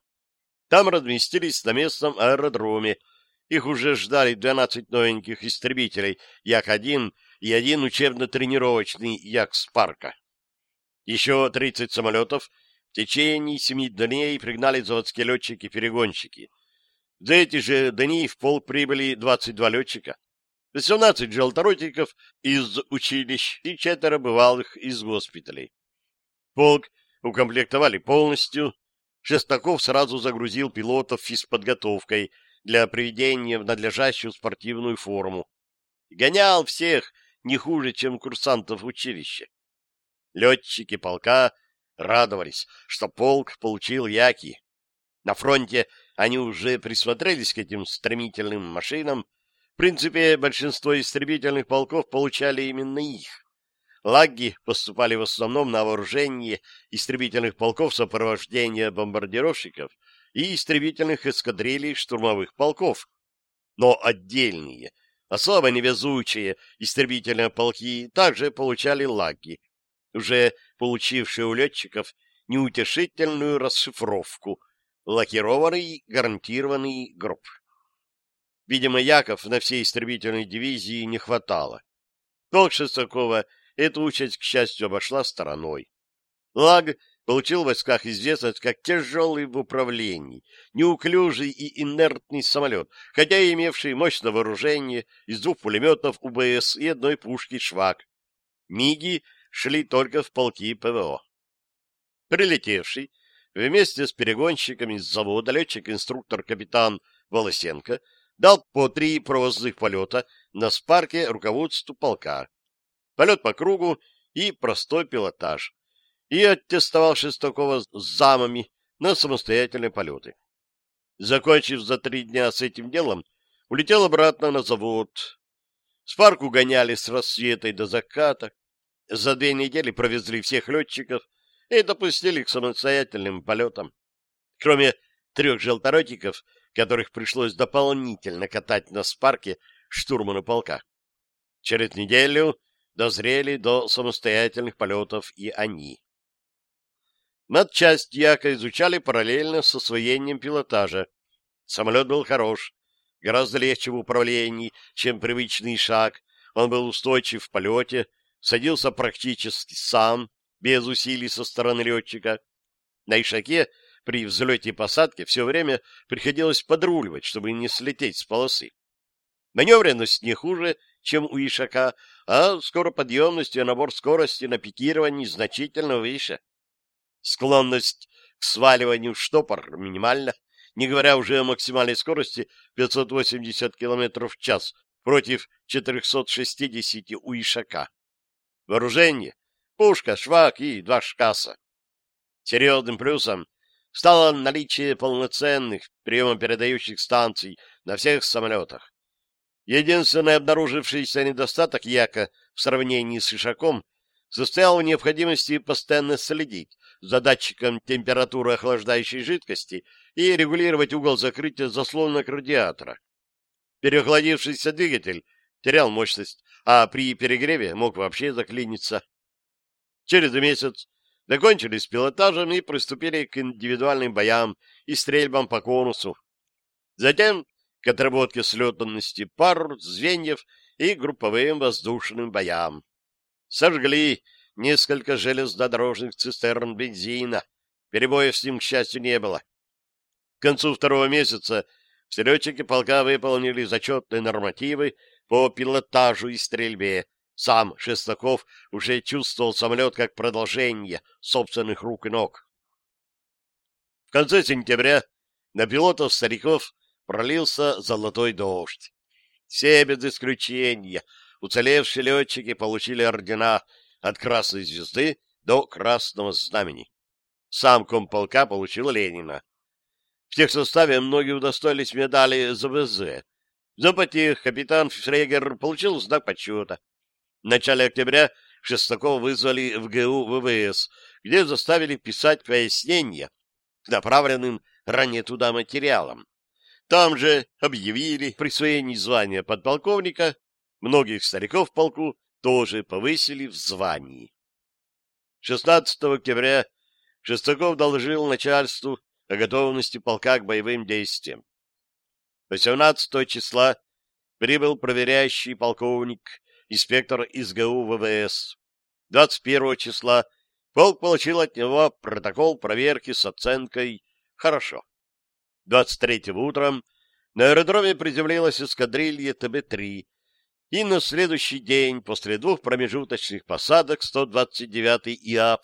Там разместились на местном аэродроме. Их уже ждали 12 новеньких истребителей Як-1 и один учебно-тренировочный Як-Спарка. Еще 30 самолетов в течение семи дней пригнали заводские летчики-перегонщики. За эти же дни в пол прибыли 22 летчика. 18 желторотиков из училищ и четверо бывалых из госпиталей. Полк укомплектовали полностью. Шестаков сразу загрузил пилотов физподготовкой для приведения в надлежащую спортивную форму. Гонял всех не хуже, чем курсантов училища. Летчики полка радовались, что полк получил яки. На фронте они уже присмотрелись к этим стремительным машинам, принципе, большинство истребительных полков получали именно их. Лаги поступали в основном на вооружение истребительных полков сопровождения бомбардировщиков и истребительных эскадрилей штурмовых полков. Но отдельные, особо невезучие истребительные полки также получали лаги, уже получившие у летчиков неутешительную расшифровку «Лакированный гарантированный гроб». Видимо, Яков на всей истребительной дивизии не хватало. Полк Шестакова эту участь, к счастью, обошла стороной. Лаг получил в войсках известность как тяжелый в управлении, неуклюжий и инертный самолет, хотя и имевший мощное вооружение из двух пулеметов УБС и одной пушки «Швак». МИГи шли только в полки ПВО. Прилетевший вместе с перегонщиками с завода летчик-инструктор-капитан Волосенко — дал по три провозных полета на спарке руководству полка, полет по кругу и простой пилотаж, и оттестовал Шестакова с замами на самостоятельные полеты. Закончив за три дня с этим делом, улетел обратно на завод. Спарку гоняли с рассвета до заката. За две недели провезли всех летчиков и допустили к самостоятельным полетам. Кроме трех желторотиков, которых пришлось дополнительно катать на спарке штурману полка. Через неделю дозрели до самостоятельных полетов и они. Надчасть яко изучали параллельно с освоением пилотажа. Самолет был хорош, гораздо легче в управлении, чем привычный шаг. Он был устойчив в полете, садился практически сам, без усилий со стороны летчика. На Ишаке при взлете и посадке все время приходилось подруливать, чтобы не слететь с полосы. Маневренность не хуже, чем у ишака, а скороподъемность и набор скорости на пикировании значительно выше. Склонность к сваливанию в штопор минимальна, не говоря уже о максимальной скорости 580 км в час против 460 у ишака. Вооружение — пушка, швак и два шкаса. Серьезным плюсом стало наличие полноценных приемопередающих станций на всех самолетах. Единственный обнаружившийся недостаток Яка в сравнении с Ишаком состоял в необходимости постоянно следить за датчиком температуры охлаждающей жидкости и регулировать угол закрытия заслонок радиатора. Переохладившийся двигатель терял мощность, а при перегреве мог вообще заклиниться. Через месяц Закончили с пилотажем и приступили к индивидуальным боям и стрельбам по конусу. Затем к отработке слетанности пар, звеньев и групповым воздушным боям. Сожгли несколько железнодорожных цистерн бензина. Перебоев с ним, к счастью, не было. К концу второго месяца все полка выполнили зачетные нормативы по пилотажу и стрельбе, сам Шестаков уже чувствовал самолет как продолжение собственных рук и ног. В конце сентября на пилотов-стариков пролился золотой дождь. Все без исключения уцелевшие летчики получили ордена от Красной Звезды до Красного Знамени. Сам комполка получил Ленина. В тех техсоставе многие удостоились медали ЗВЗ. Запотех капитан Фрегер получил знак почета. В начале октября Шестакова вызвали в ГУ ВВС, где заставили писать пояснения к направленным ранее туда материалам. Там же объявили присвоение звания подполковника, многих стариков в полку тоже повысили в звании. 16 октября Шестаков доложил начальству о готовности полка к боевым действиям. 18 числа прибыл проверяющий полковник инспектор из ГУ ВВС. 21 числа полк получил от него протокол проверки с оценкой «хорошо». 23 утром на аэродроме приземлилась эскадрилья ТБ-3, и на следующий день, после двух промежуточных посадок 129-й ИАП,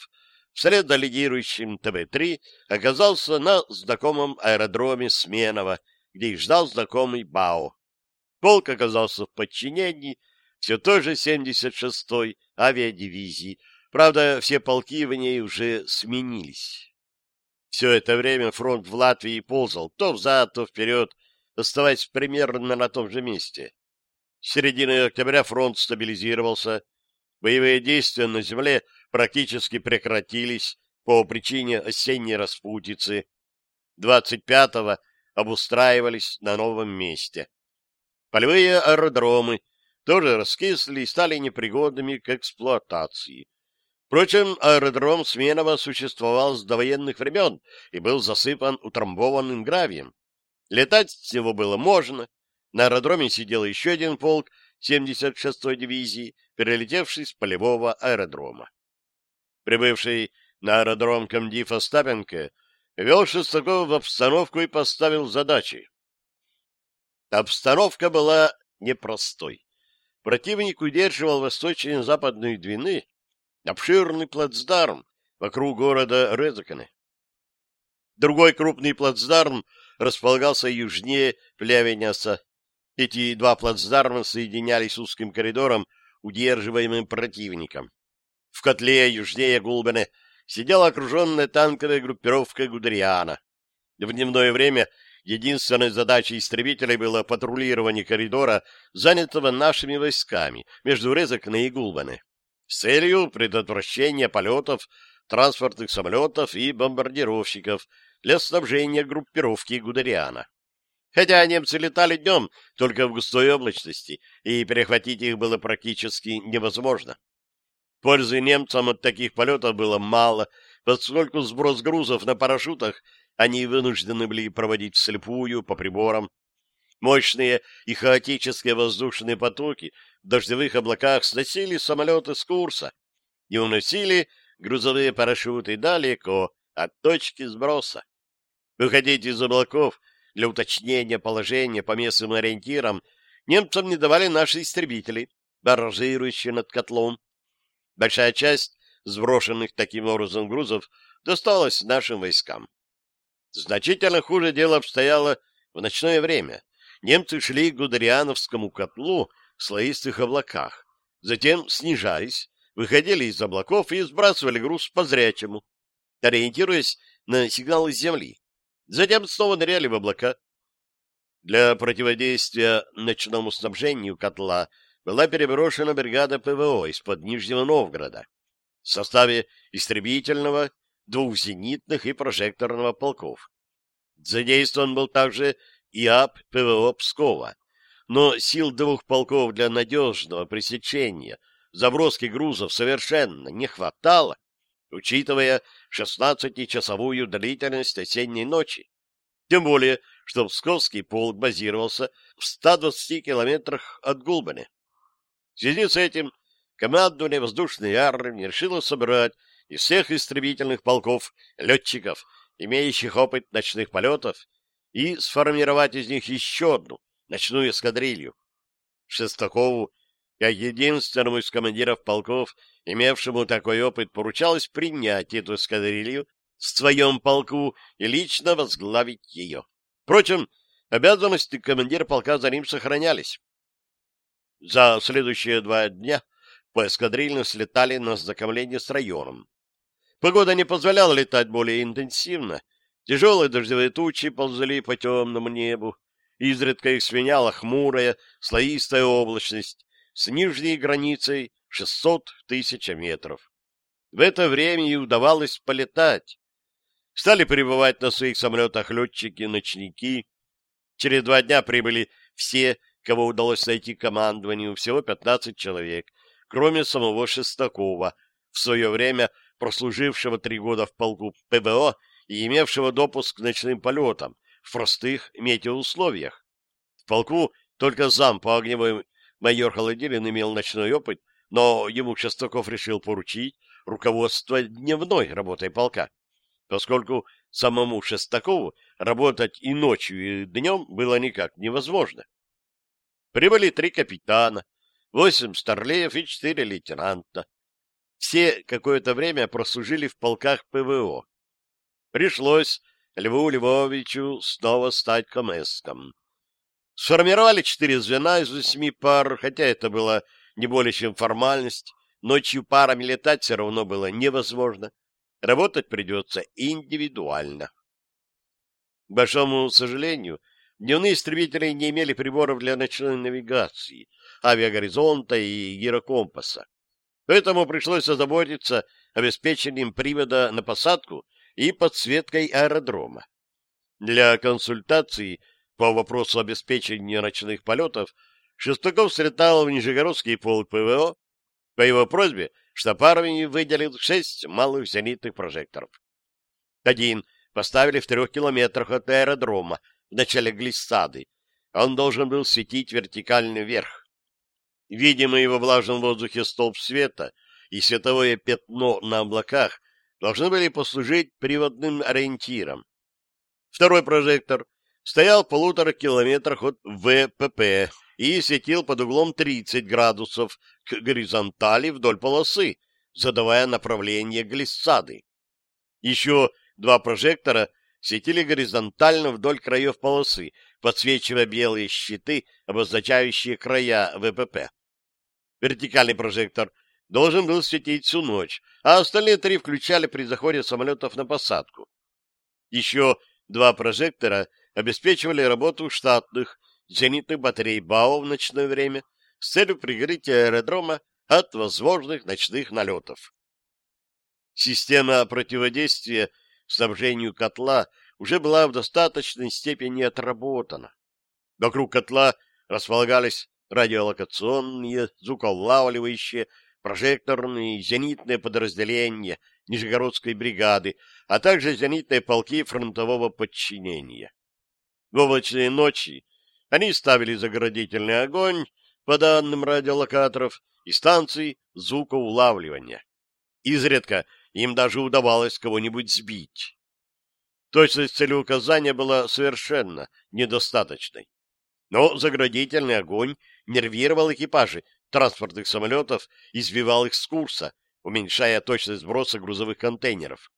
вслед за лидирующим ТБ-3 оказался на знакомом аэродроме Сменова, где их ждал знакомый БАО. Полк оказался в подчинении все тоже 76-й авиадивизии. Правда, все полки в ней уже сменились. Все это время фронт в Латвии ползал то взад, то вперед, оставаясь примерно на том же месте. С середины октября фронт стабилизировался. Боевые действия на земле практически прекратились по причине осенней распутицы. 25-го обустраивались на новом месте. Полевые аэродромы тоже раскисли и стали непригодными к эксплуатации. Впрочем, аэродром Сменова существовал с довоенных времен и был засыпан утрамбованным гравием. Летать с него было можно. На аэродроме сидел еще один полк 76-й дивизии, перелетевший с полевого аэродрома. Прибывший на аэродром комдив Остапенко вел Шестаков в обстановку и поставил задачи. Обстановка была непростой. Противник удерживал восточные и западные Двины обширный плацдарм вокруг города Резаканы. Другой крупный плацдарм располагался южнее Плявеняса. Эти два плацдарма соединялись узким коридором, удерживаемым противником. В котле южнее Гулбене сидела окруженная танковая группировка Гудериана. В дневное время Единственной задачей истребителей было патрулирование коридора, занятого нашими войсками, между Резакна и Гулбаны, с целью предотвращения полетов транспортных самолетов и бомбардировщиков для снабжения группировки Гудериана. Хотя немцы летали днем только в густой облачности, и перехватить их было практически невозможно. Пользы немцам от таких полетов было мало, поскольку сброс грузов на парашютах они вынуждены были проводить вслепую по приборам. Мощные и хаотические воздушные потоки в дождевых облаках сносили самолеты с курса и уносили грузовые парашюты далеко от точки сброса. Выходить из облаков для уточнения положения по местным ориентирам немцам не давали наши истребители, баражирующие над котлом. Большая часть сброшенных таким образом грузов досталась нашим войскам. Значительно хуже дело обстояло в ночное время. Немцы шли к Гудериановскому котлу в слоистых облаках, затем снижались, выходили из облаков и сбрасывали груз по-зрячему, ориентируясь на сигналы земли. Затем снова ныряли в облака. Для противодействия ночному снабжению котла была переброшена бригада ПВО из-под Нижнего Новгорода в составе истребительного двух зенитных и прожекторного полков. Задействован был также ИАП ПВО Пскова, но сил двух полков для надежного пресечения заброски грузов совершенно не хватало, учитывая 16-часовую длительность осенней ночи. Тем более, что Псковский полк базировался в 120 километрах от Гулбани. В связи с этим командование воздушной армии решило собрать из всех истребительных полков летчиков, имеющих опыт ночных полетов, и сформировать из них еще одну ночную эскадрилью. Шестакову, как единственному из командиров полков, имевшему такой опыт, поручалось принять эту эскадрилью в своем полку и лично возглавить ее. Впрочем, обязанности командира полка за ним сохранялись. За следующие два дня по эскадрильно слетали на ознакомление с районом, Погода не позволяла летать более интенсивно. Тяжелые дождевые тучи ползали по темному небу. Изредка их свиняла хмурая, слоистая облачность с нижней границей 600 тысяч метров. В это время и удавалось полетать. Стали прибывать на своих самолетах летчики-ночники. Через два дня прибыли все, кого удалось найти командованию, всего 15 человек, кроме самого Шестакова, в свое время прослужившего три года в полку ПБО и имевшего допуск к ночным полетам в простых метеоусловиях. В полку только зам по огневой майор Холодилин имел ночной опыт, но ему Шестаков решил поручить руководство дневной работой полка, поскольку самому Шестакову работать и ночью, и днем было никак невозможно. Прибыли три капитана, восемь старлеев и четыре лейтенанта. Все какое-то время прослужили в полках ПВО. Пришлось Льву Львовичу снова стать комеском. Сформировали четыре звена из восьми пар, хотя это было не более чем формальность. Ночью парами летать все равно было невозможно. Работать придется индивидуально. К большому сожалению, дневные истребители не имели приборов для ночной навигации, авиагоризонта и гирокомпаса. Поэтому пришлось озаботиться обеспечением привода на посадку и подсветкой аэродрома. Для консультаций по вопросу обеспечения ночных полетов Шестаков слетал в Нижегородский полк ПВО. По его просьбе штаб армии выделил шесть малых зенитных прожекторов. Один поставили в трех километрах от аэродрома, в начале глиссады. Он должен был светить вертикально вверх. Видимо, во влажном воздухе столб света и световое пятно на облаках должны были послужить приводным ориентиром. Второй прожектор стоял в полутора километрах от ВПП и светил под углом 30 градусов к горизонтали вдоль полосы, задавая направление глиссады. Еще два прожектора — светили горизонтально вдоль краев полосы, подсвечивая белые щиты, обозначающие края ВПП. Вертикальный прожектор должен был светить всю ночь, а остальные три включали при заходе самолетов на посадку. Еще два прожектора обеспечивали работу штатных зенитных батарей БАО в ночное время с целью прикрытия аэродрома от возможных ночных налетов. Система противодействия — снабжению котла уже была в достаточной степени отработана. Вокруг котла располагались радиолокационные, звукоулавливающие, прожекторные, зенитные подразделения Нижегородской бригады, а также зенитные полки фронтового подчинения. В облачные ночи они ставили заградительный огонь по данным радиолокаторов и станций звукоулавливания. Изредка им даже удавалось кого-нибудь сбить. Точность целеуказания была совершенно недостаточной. Но заградительный огонь нервировал экипажи транспортных самолетов и сбивал их с курса, уменьшая точность сброса грузовых контейнеров.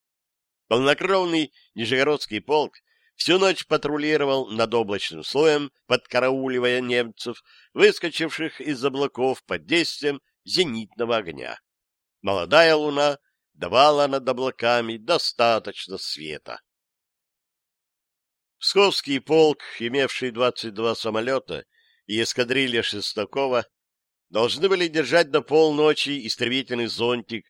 Полнокровный Нижегородский полк всю ночь патрулировал над облачным слоем, подкарауливая немцев, выскочивших из облаков под действием зенитного огня. Молодая луна давала над облаками достаточно света. Псковский полк, имевший 22 самолета и эскадрилья Шестакова, должны были держать до полночи истребительный зонтик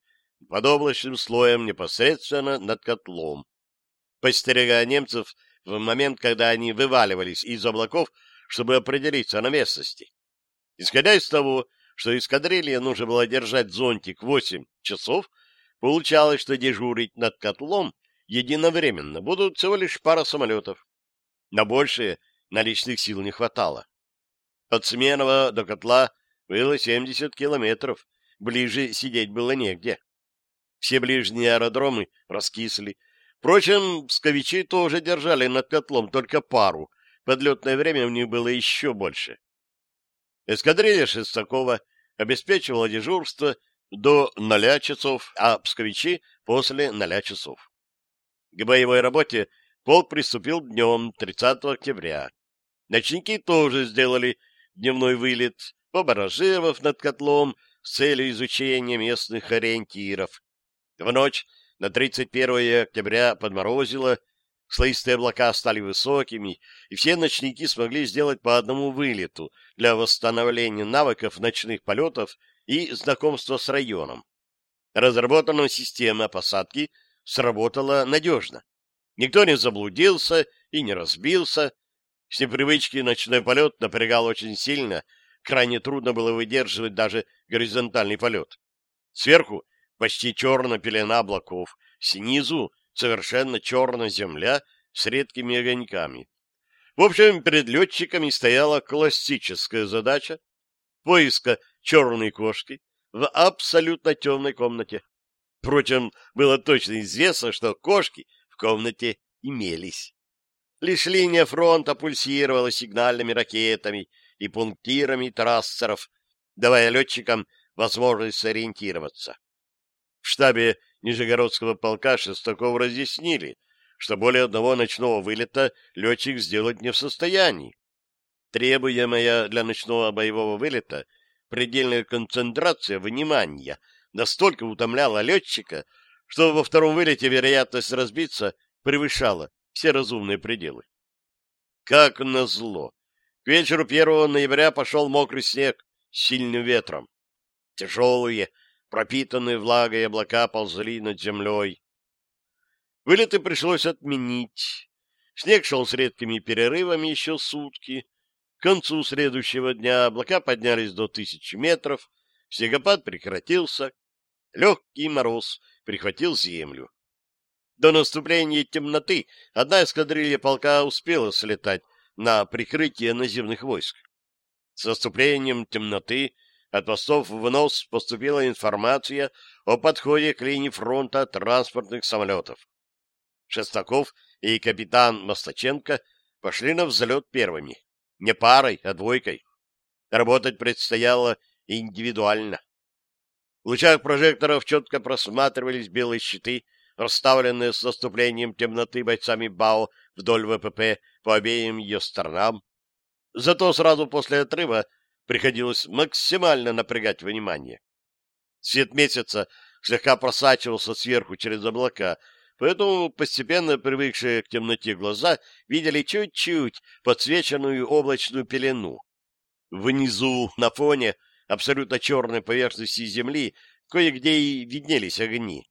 под облачным слоем непосредственно над котлом, постерегая немцев в момент, когда они вываливались из облаков, чтобы определиться на местности. Исходя из того, что эскадрилье нужно было держать зонтик 8 часов, Получалось, что дежурить над котлом единовременно будут всего лишь пара самолетов. На большее наличных сил не хватало. От Сменова до котла было 70 километров, ближе сидеть было негде. Все ближние аэродромы раскисли. Впрочем, псковичи тоже держали над котлом только пару. Подлетное время у них было еще больше. Эскадрилья Шестакова обеспечивала дежурство до 0 часов, а псковичи после 0 часов. К боевой работе полк приступил днем 30 октября. Ночники тоже сделали дневной вылет, поборожевав над котлом с целью изучения местных ориентиров. В ночь на 31 октября подморозило, слоистые облака стали высокими, и все ночники смогли сделать по одному вылету для восстановления навыков ночных полетов и знакомство с районом. Разработанная система посадки сработала надежно. Никто не заблудился и не разбился. С непривычки ночной полет напрягал очень сильно, крайне трудно было выдерживать даже горизонтальный полет. Сверху почти черная пелена облаков, снизу совершенно черная земля с редкими огоньками. В общем, перед летчиками стояла классическая задача поиска черной кошки в абсолютно темной комнате. Впрочем, было точно известно, что кошки в комнате имелись. Лишь линия фронта пульсировала сигнальными ракетами и пунктирами трассеров, давая летчикам возможность сориентироваться. В штабе Нижегородского полка Шестаков разъяснили, что более одного ночного вылета летчик сделать не в состоянии. Требуемая для ночного боевого вылета предельная концентрация внимания настолько утомляла летчика, что во втором вылете вероятность разбиться превышала все разумные пределы. Как назло! К вечеру 1 ноября пошел мокрый снег с сильным ветром. Тяжелые, пропитанные влагой облака ползли над землей. Вылеты пришлось отменить. Снег шел с редкими перерывами еще сутки, к концу следующего дня облака поднялись до тысячи метров, снегопад прекратился, легкий мороз прихватил землю. До наступления темноты одна эскадрилья полка успела слетать на прикрытие наземных войск. С наступлением темноты от постов в нос поступила информация о подходе к линии фронта транспортных самолетов. Шестаков и капитан Мостаченко пошли на взлет первыми не парой, а двойкой. Работать предстояло индивидуально. В лучах прожекторов четко просматривались белые щиты, расставленные с наступлением темноты бойцами БАО вдоль ВПП по обеим ее сторонам. Зато сразу после отрыва приходилось максимально напрягать внимание. Свет месяца слегка просачивался сверху через облака — поэтому постепенно привыкшие к темноте глаза видели чуть-чуть подсвеченную облачную пелену. Внизу, на фоне абсолютно черной поверхности земли, кое-где и виднелись огни.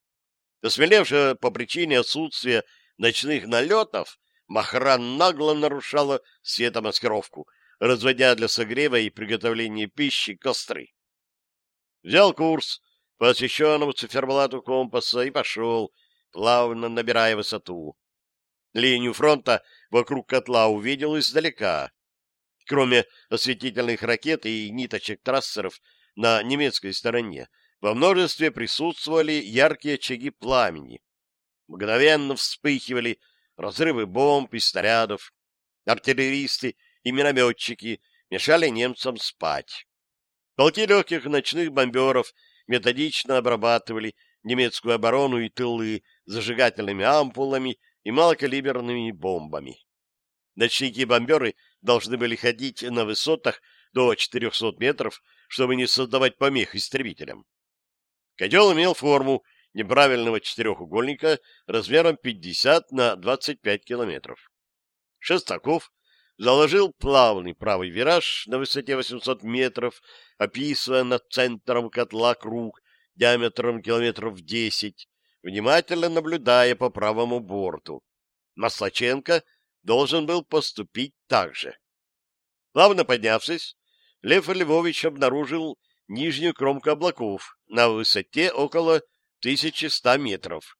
Осмелевшая по причине отсутствия ночных налетов, махран нагло нарушала светомаскировку, разводя для согрева и приготовления пищи костры. Взял курс по освещенному циферблату компаса и пошел, плавно набирая высоту. Линию фронта вокруг котла увидел издалека. Кроме осветительных ракет и ниточек трассеров на немецкой стороне, во множестве присутствовали яркие очаги пламени. Мгновенно вспыхивали разрывы бомб и снарядов. Артиллеристы и минометчики мешали немцам спать. Полки легких ночных бомберов методично обрабатывали немецкую оборону и тылы, зажигательными ампулами и малокалиберными бомбами. Ночники-бомберы должны были ходить на высотах до 400 метров, чтобы не создавать помех истребителям. Котел имел форму неправильного четырехугольника размером 50 на 25 километров. Шестаков заложил плавный правый вираж на высоте 800 метров, описывая над центром котла круг диаметром километров 10, внимательно наблюдая по правому борту. Маслаченко должен был поступить так же. Плавно поднявшись, Лев Львович обнаружил нижнюю кромку облаков на высоте около 1100 метров.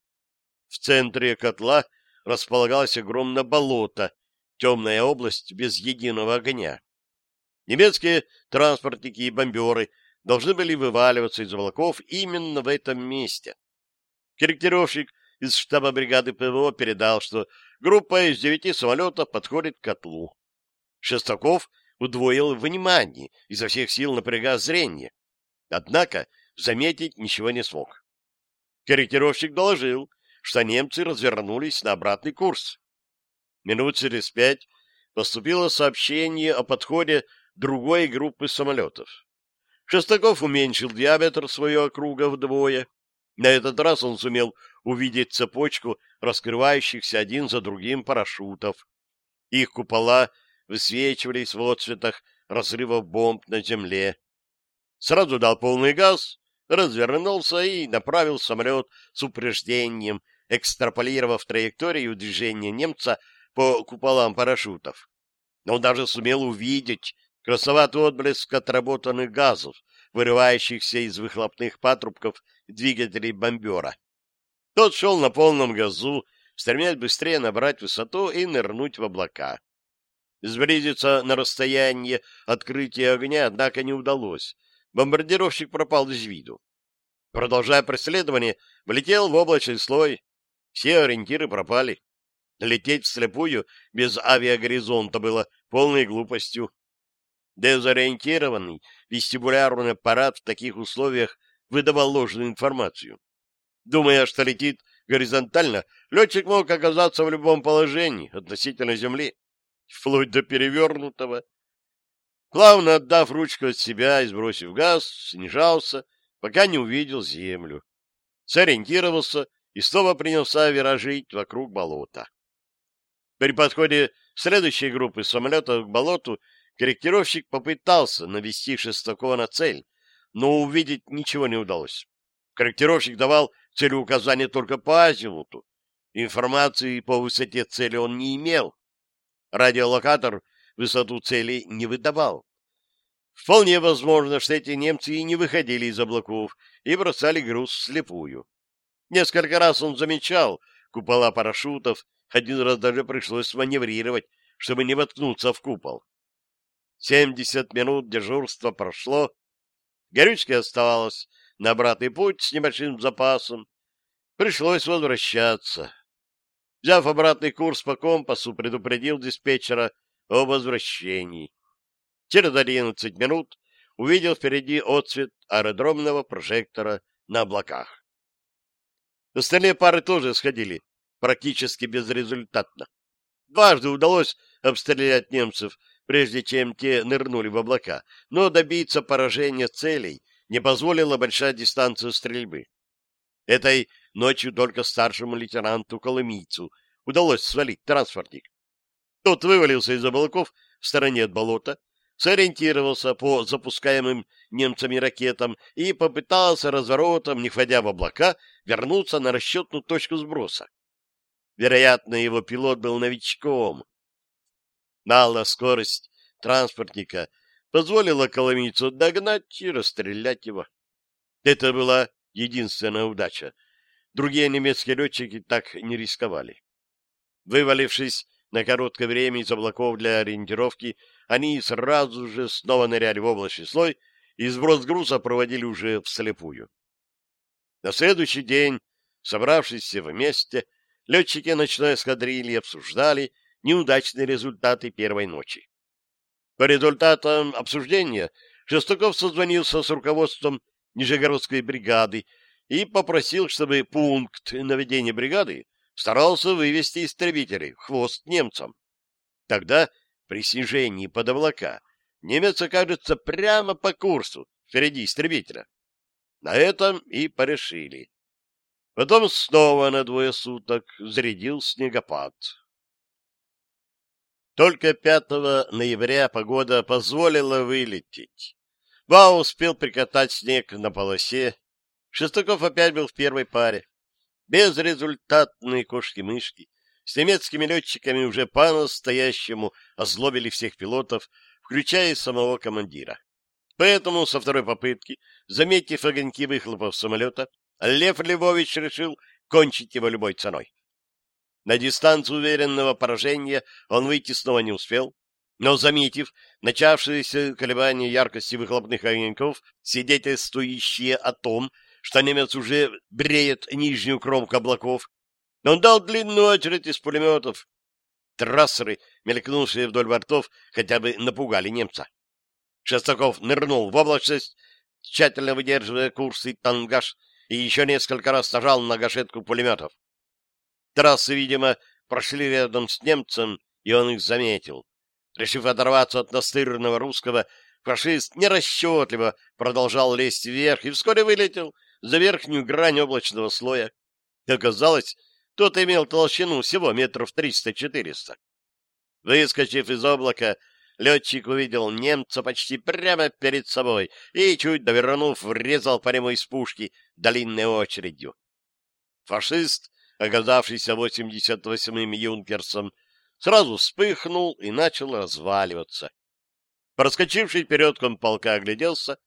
В центре котла располагалось огромное болото, темная область без единого огня. Немецкие транспортники и бомберы должны были вываливаться из облаков именно в этом месте. Корректировщик из штаба бригады ПВО передал, что группа из девяти самолетов подходит к котлу. Шестаков удвоил внимание, изо всех сил напрягая зрение. Однако заметить ничего не смог. Корректировщик доложил, что немцы развернулись на обратный курс. Минут через пять поступило сообщение о подходе другой группы самолетов. Шестаков уменьшил диаметр своего круга вдвое, на этот раз он сумел увидеть цепочку раскрывающихся один за другим парашютов. Их купола высвечивались в отцветах разрывов бомб на земле. Сразу дал полный газ, развернулся и направил самолет с упреждением, экстраполировав траекторию движения немца по куполам парашютов. Но он даже сумел увидеть красоватый отблеск отработанных газов, вырывающихся из выхлопных патрубков двигателей бомбера. Тот шел на полном газу, стремясь быстрее набрать высоту и нырнуть в облака. Сблизиться на расстояние открытия огня, однако, не удалось. Бомбардировщик пропал из виду. Продолжая преследование, влетел в облачный слой. Все ориентиры пропали. Лететь вслепую без авиагоризонта было полной глупостью. Дезориентированный вестибулярный аппарат в таких условиях выдавал ложную информацию. Думая, что летит горизонтально, летчик мог оказаться в любом положении относительно Земли, вплоть до перевернутого. Плавно отдав ручку от себя и сбросив газ, снижался, пока не увидел Землю. Сориентировался и снова принялся виражить вокруг болота. При подходе следующей группы самолетов к болоту корректировщик попытался навести Шестакова на цель, но увидеть ничего не удалось. Корректировщик давал целеуказания только по азимуту. Информации по высоте цели он не имел. Радиолокатор высоту цели не выдавал. Вполне возможно, что эти немцы и не выходили из облаков и бросали груз слепую. Несколько раз он замечал купола парашютов, один раз даже пришлось маневрировать, чтобы не воткнуться в купол. Семьдесят минут дежурства прошло, Горючка оставалось на обратный путь с небольшим запасом. Пришлось возвращаться. Взяв обратный курс по компасу, предупредил диспетчера о возвращении. Через одиннадцать минут увидел впереди отцвет аэродромного прожектора на облаках. Остальные пары тоже сходили, практически безрезультатно. Дважды удалось обстрелять немцев, прежде чем те нырнули в облака, но добиться поражения целей не позволила большая дистанция стрельбы. Этой ночью только старшему лейтенанту Коломийцу удалось свалить транспортник. Тот вывалился из облаков в стороне от болота, сориентировался по запускаемым немцами ракетам и попытался разворотом, не входя в облака, вернуться на расчетную точку сброса. Вероятно, его пилот был новичком. Малая скорость транспортника позволила коломийцу догнать и расстрелять его. Это была единственная удача. Другие немецкие летчики так не рисковали. Вывалившись на короткое время из облаков для ориентировки, они сразу же снова ныряли в облачный слой и сброс груза проводили уже вслепую. На следующий день, собравшись все вместе, летчики ночной эскадрильи обсуждали неудачные результаты первой ночи. По результатам обсуждения Шестаков созвонился с руководством Нижегородской бригады и попросил, чтобы пункт наведения бригады старался вывести истребителей в хвост немцам. Тогда, при снижении под облака, немец окажется прямо по курсу впереди истребителя. На этом и порешили. Потом снова на двое суток зарядил снегопад. Только 5 ноября погода позволила вылететь. Вау успел прикатать снег на полосе. Шестаков опять был в первой паре. Безрезультатные кошки-мышки с немецкими летчиками уже по-настоящему озлобили всех пилотов, включая и самого командира. Поэтому со второй попытки, заметив огоньки выхлопов самолета, Лев Львович решил кончить его любой ценой. На дистанцию уверенного поражения он выйти снова не успел, но, заметив начавшееся колебание яркости выхлопных огоньков, свидетельствующие о том, что немец уже бреет нижнюю кромку облаков, он дал длинную очередь из пулеметов. Трассеры, мелькнувшие вдоль бортов, хотя бы напугали немца. Шестаков нырнул в облачность, тщательно выдерживая курс и тангаж, и еще несколько раз нажал на гашетку пулеметов. Трассы, видимо, прошли рядом с немцем, и он их заметил. Решив оторваться от настырного русского, фашист нерасчетливо продолжал лезть вверх и вскоре вылетел за верхнюю грань облачного слоя. Оказалось, тот имел толщину всего метров триста-четыреста. Выскочив из облака, Летчик увидел немца почти прямо перед собой и, чуть довернув, врезал по нему из пушки длинной очередью. Фашист, оказавшийся 88-м юнкерсом, сразу вспыхнул и начал разваливаться. Проскочивший вперед комполка огляделся.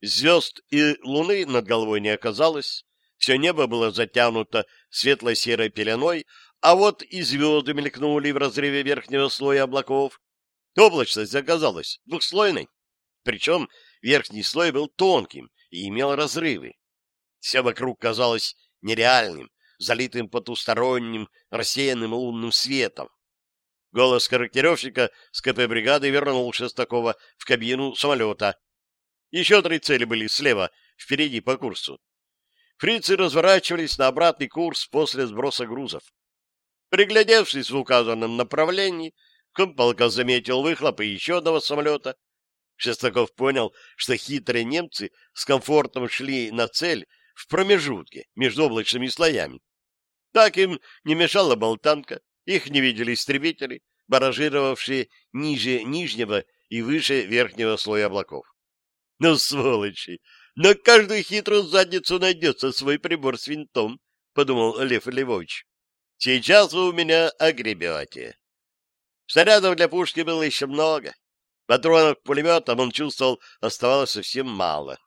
Звезд и луны над головой не оказалось. Все небо было затянуто светло-серой пеленой, а вот и звезды мелькнули в разрыве верхнего слоя облаков, Облачность оказалась двухслойной. Причем верхний слой был тонким и имел разрывы. Все вокруг казалось нереальным, залитым потусторонним, рассеянным лунным светом. Голос корректировщика с КП-бригады вернул Шестакова в кабину самолета. Еще три цели были слева, впереди по курсу. Фрицы разворачивались на обратный курс после сброса грузов. Приглядевшись в указанном направлении, Комполка заметил выхлоп и еще одного самолета. Шестаков понял, что хитрые немцы с комфортом шли на цель в промежутке между облачными слоями. Так им не мешала болтанка, их не видели истребители, баражировавшие ниже нижнего и выше верхнего слоя облаков. Ну, сволочи! На каждую хитрую задницу найдется свой прибор с винтом, — подумал Лев Львович. Сейчас вы у меня огребете. Снарядов для пушки было еще много. Патронов к пулеметам он чувствовал оставалось совсем мало.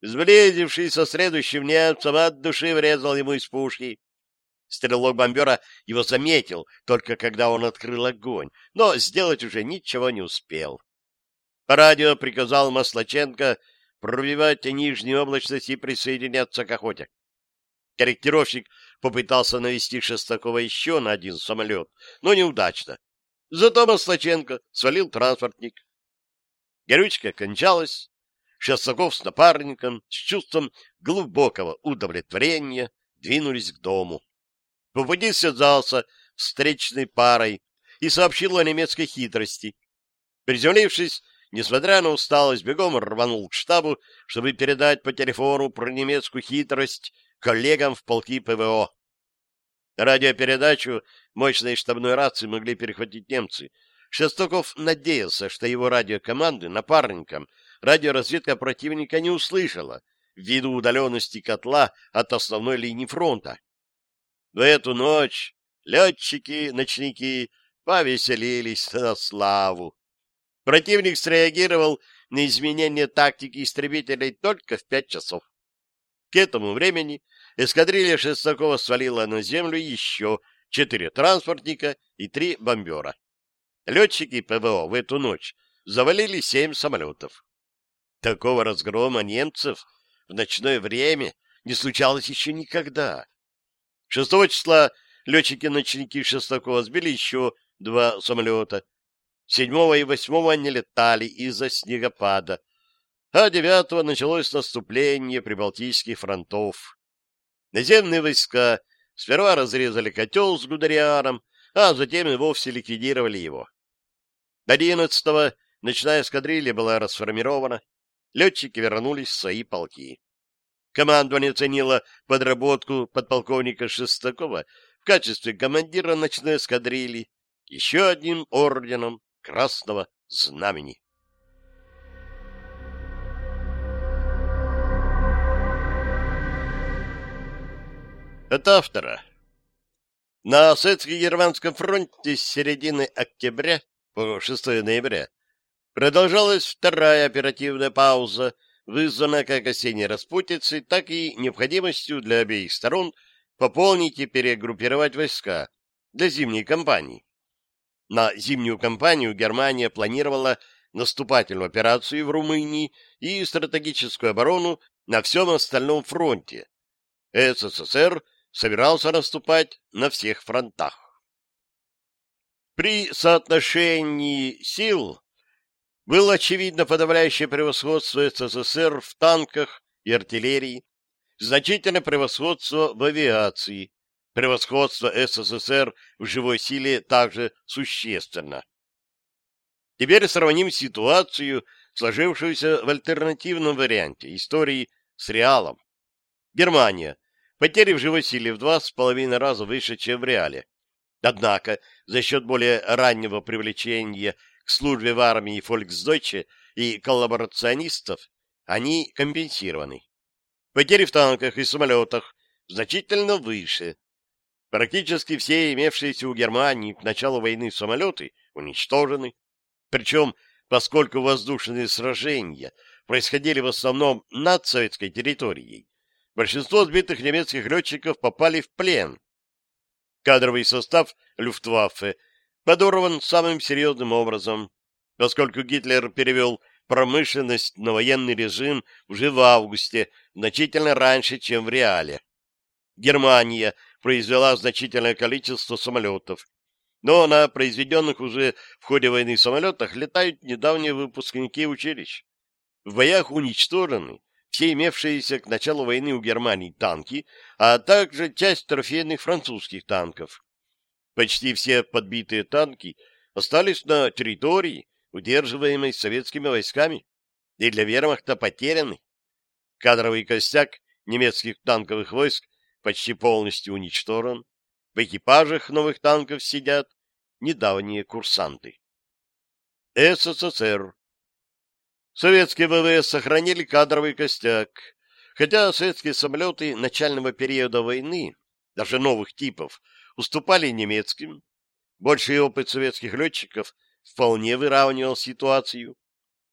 Сблизивший со следующим немцем от души врезал ему из пушки. Стрелок бомбера его заметил, только когда он открыл огонь, но сделать уже ничего не успел. По радио приказал Маслаченко пробивать нижнюю облачность и присоединяться к охоте. Корректировщик попытался навести Шестакова еще на один самолет, но неудачно. Зато Мостаченко свалил транспортник. Горючка кончалась. Шестаков с напарником с чувством глубокого удовлетворения двинулись к дому. По пути связался встречной парой и сообщил о немецкой хитрости. Приземлившись, несмотря на усталость, бегом рванул к штабу, чтобы передать по телефону про немецкую хитрость коллегам в полки ПВО. Радиопередачу мощной штабной рации могли перехватить немцы. Шестоков надеялся, что его радиокоманды напарникам радиоразведка противника не услышала ввиду удаленности котла от основной линии фронта. В эту ночь летчики-ночники повеселились на славу. Противник среагировал на изменение тактики истребителей только в пять часов. К этому времени эскадрилья Шестакова свалила на землю еще четыре транспортника и три бомбера. Летчики ПВО в эту ночь завалили семь самолетов. Такого разгрома немцев в ночное время не случалось еще никогда. 6 числа летчики-ночники Шестакова сбили еще два самолета. 7 и 8 они летали из-за снегопада, а 9 началось наступление прибалтийских фронтов. Наземные войска сперва разрезали котел с Гудерианом, а затем и вовсе ликвидировали его. До 11-го ночная эскадрилья была расформирована, летчики вернулись в свои полки. Командование ценило подработку подполковника Шестакова в качестве командира ночной эскадрильи еще одним орденом Красного Знамени. от автора. На советско-германском фронте с середины октября по 6 ноября продолжалась вторая оперативная пауза, вызванная как осенней распутицей, так и необходимостью для обеих сторон пополнить и перегруппировать войска для зимней кампании. На зимнюю кампанию Германия планировала наступательную операцию в Румынии и стратегическую оборону на всем остальном фронте. СССР собирался наступать на всех фронтах. При соотношении сил было очевидно подавляющее превосходство СССР в танках и артиллерии, значительное превосходство в авиации, превосходство СССР в живой силе также существенно. Теперь сравним ситуацию, сложившуюся в альтернативном варианте истории с реалом. Германия Потери в живой силе в два с половиной раза выше, чем в реале. Однако, за счет более раннего привлечения к службе в армии Фольксдойче и коллаборационистов, они компенсированы. Потери в танках и самолетах значительно выше. Практически все имевшиеся у Германии к началу войны самолеты уничтожены. Причем, поскольку воздушные сражения происходили в основном над советской территорией, большинство сбитых немецких летчиков попали в плен. Кадровый состав Люфтваффе подорван самым серьезным образом, поскольку Гитлер перевел промышленность на военный режим уже в августе, значительно раньше, чем в реале. Германия произвела значительное количество самолетов, но на произведенных уже в ходе войны самолетах летают недавние выпускники училищ. В боях уничтожены все имевшиеся к началу войны у Германии танки, а также часть трофейных французских танков. Почти все подбитые танки остались на территории, удерживаемой советскими войсками, и для вермахта потеряны. Кадровый костяк немецких танковых войск почти полностью уничтожен. В экипажах новых танков сидят недавние курсанты. СССР Советские ВВС сохранили кадровый костяк, хотя советские самолеты начального периода войны, даже новых типов, уступали немецким. Больший опыт советских летчиков вполне выравнивал ситуацию.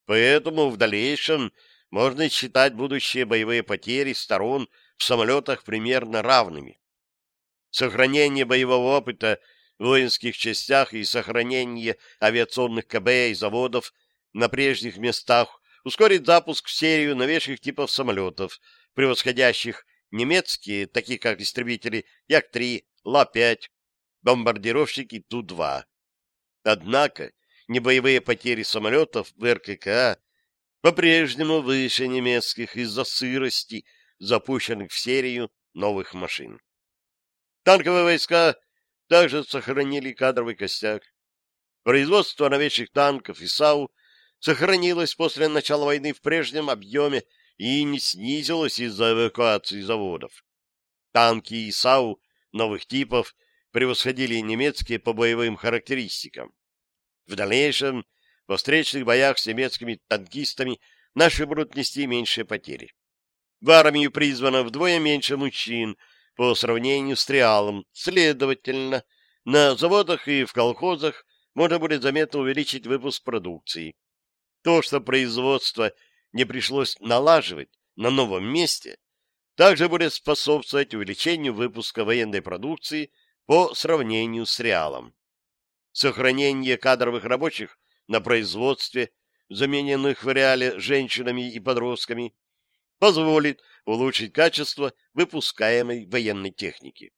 Поэтому в дальнейшем можно считать будущие боевые потери сторон в самолетах примерно равными. Сохранение боевого опыта в воинских частях и сохранение авиационных КБ и заводов на прежних местах ускорить запуск в серию новейших типов самолетов, превосходящих немецкие, такие как истребители Як-3, Ла-5, бомбардировщики Ту-2. Однако небоевые потери самолетов в РККА по-прежнему выше немецких из-за сырости, запущенных в серию новых машин. Танковые войска также сохранили кадровый костяк. Производство новейших танков и САУ сохранилось после начала войны в прежнем объеме и не снизилось из-за эвакуации заводов. Танки и САУ новых типов превосходили немецкие по боевым характеристикам. В дальнейшем, во встречных боях с немецкими танкистами наши будут нести меньшие потери. В армию призвано вдвое меньше мужчин по сравнению с триалом. Следовательно, на заводах и в колхозах можно будет заметно увеличить выпуск продукции. То, что производство не пришлось налаживать на новом месте, также будет способствовать увеличению выпуска военной продукции по сравнению с реалом. Сохранение кадровых рабочих на производстве, замененных в реале женщинами и подростками, позволит улучшить качество выпускаемой военной техники.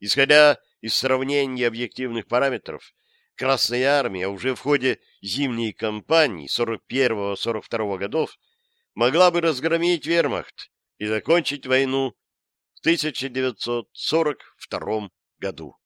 Исходя из сравнения объективных параметров, Красной Армии, а уже в ходе зимней кампании 41-42 годов могла бы разгромить вермахт и закончить войну в 1942 году.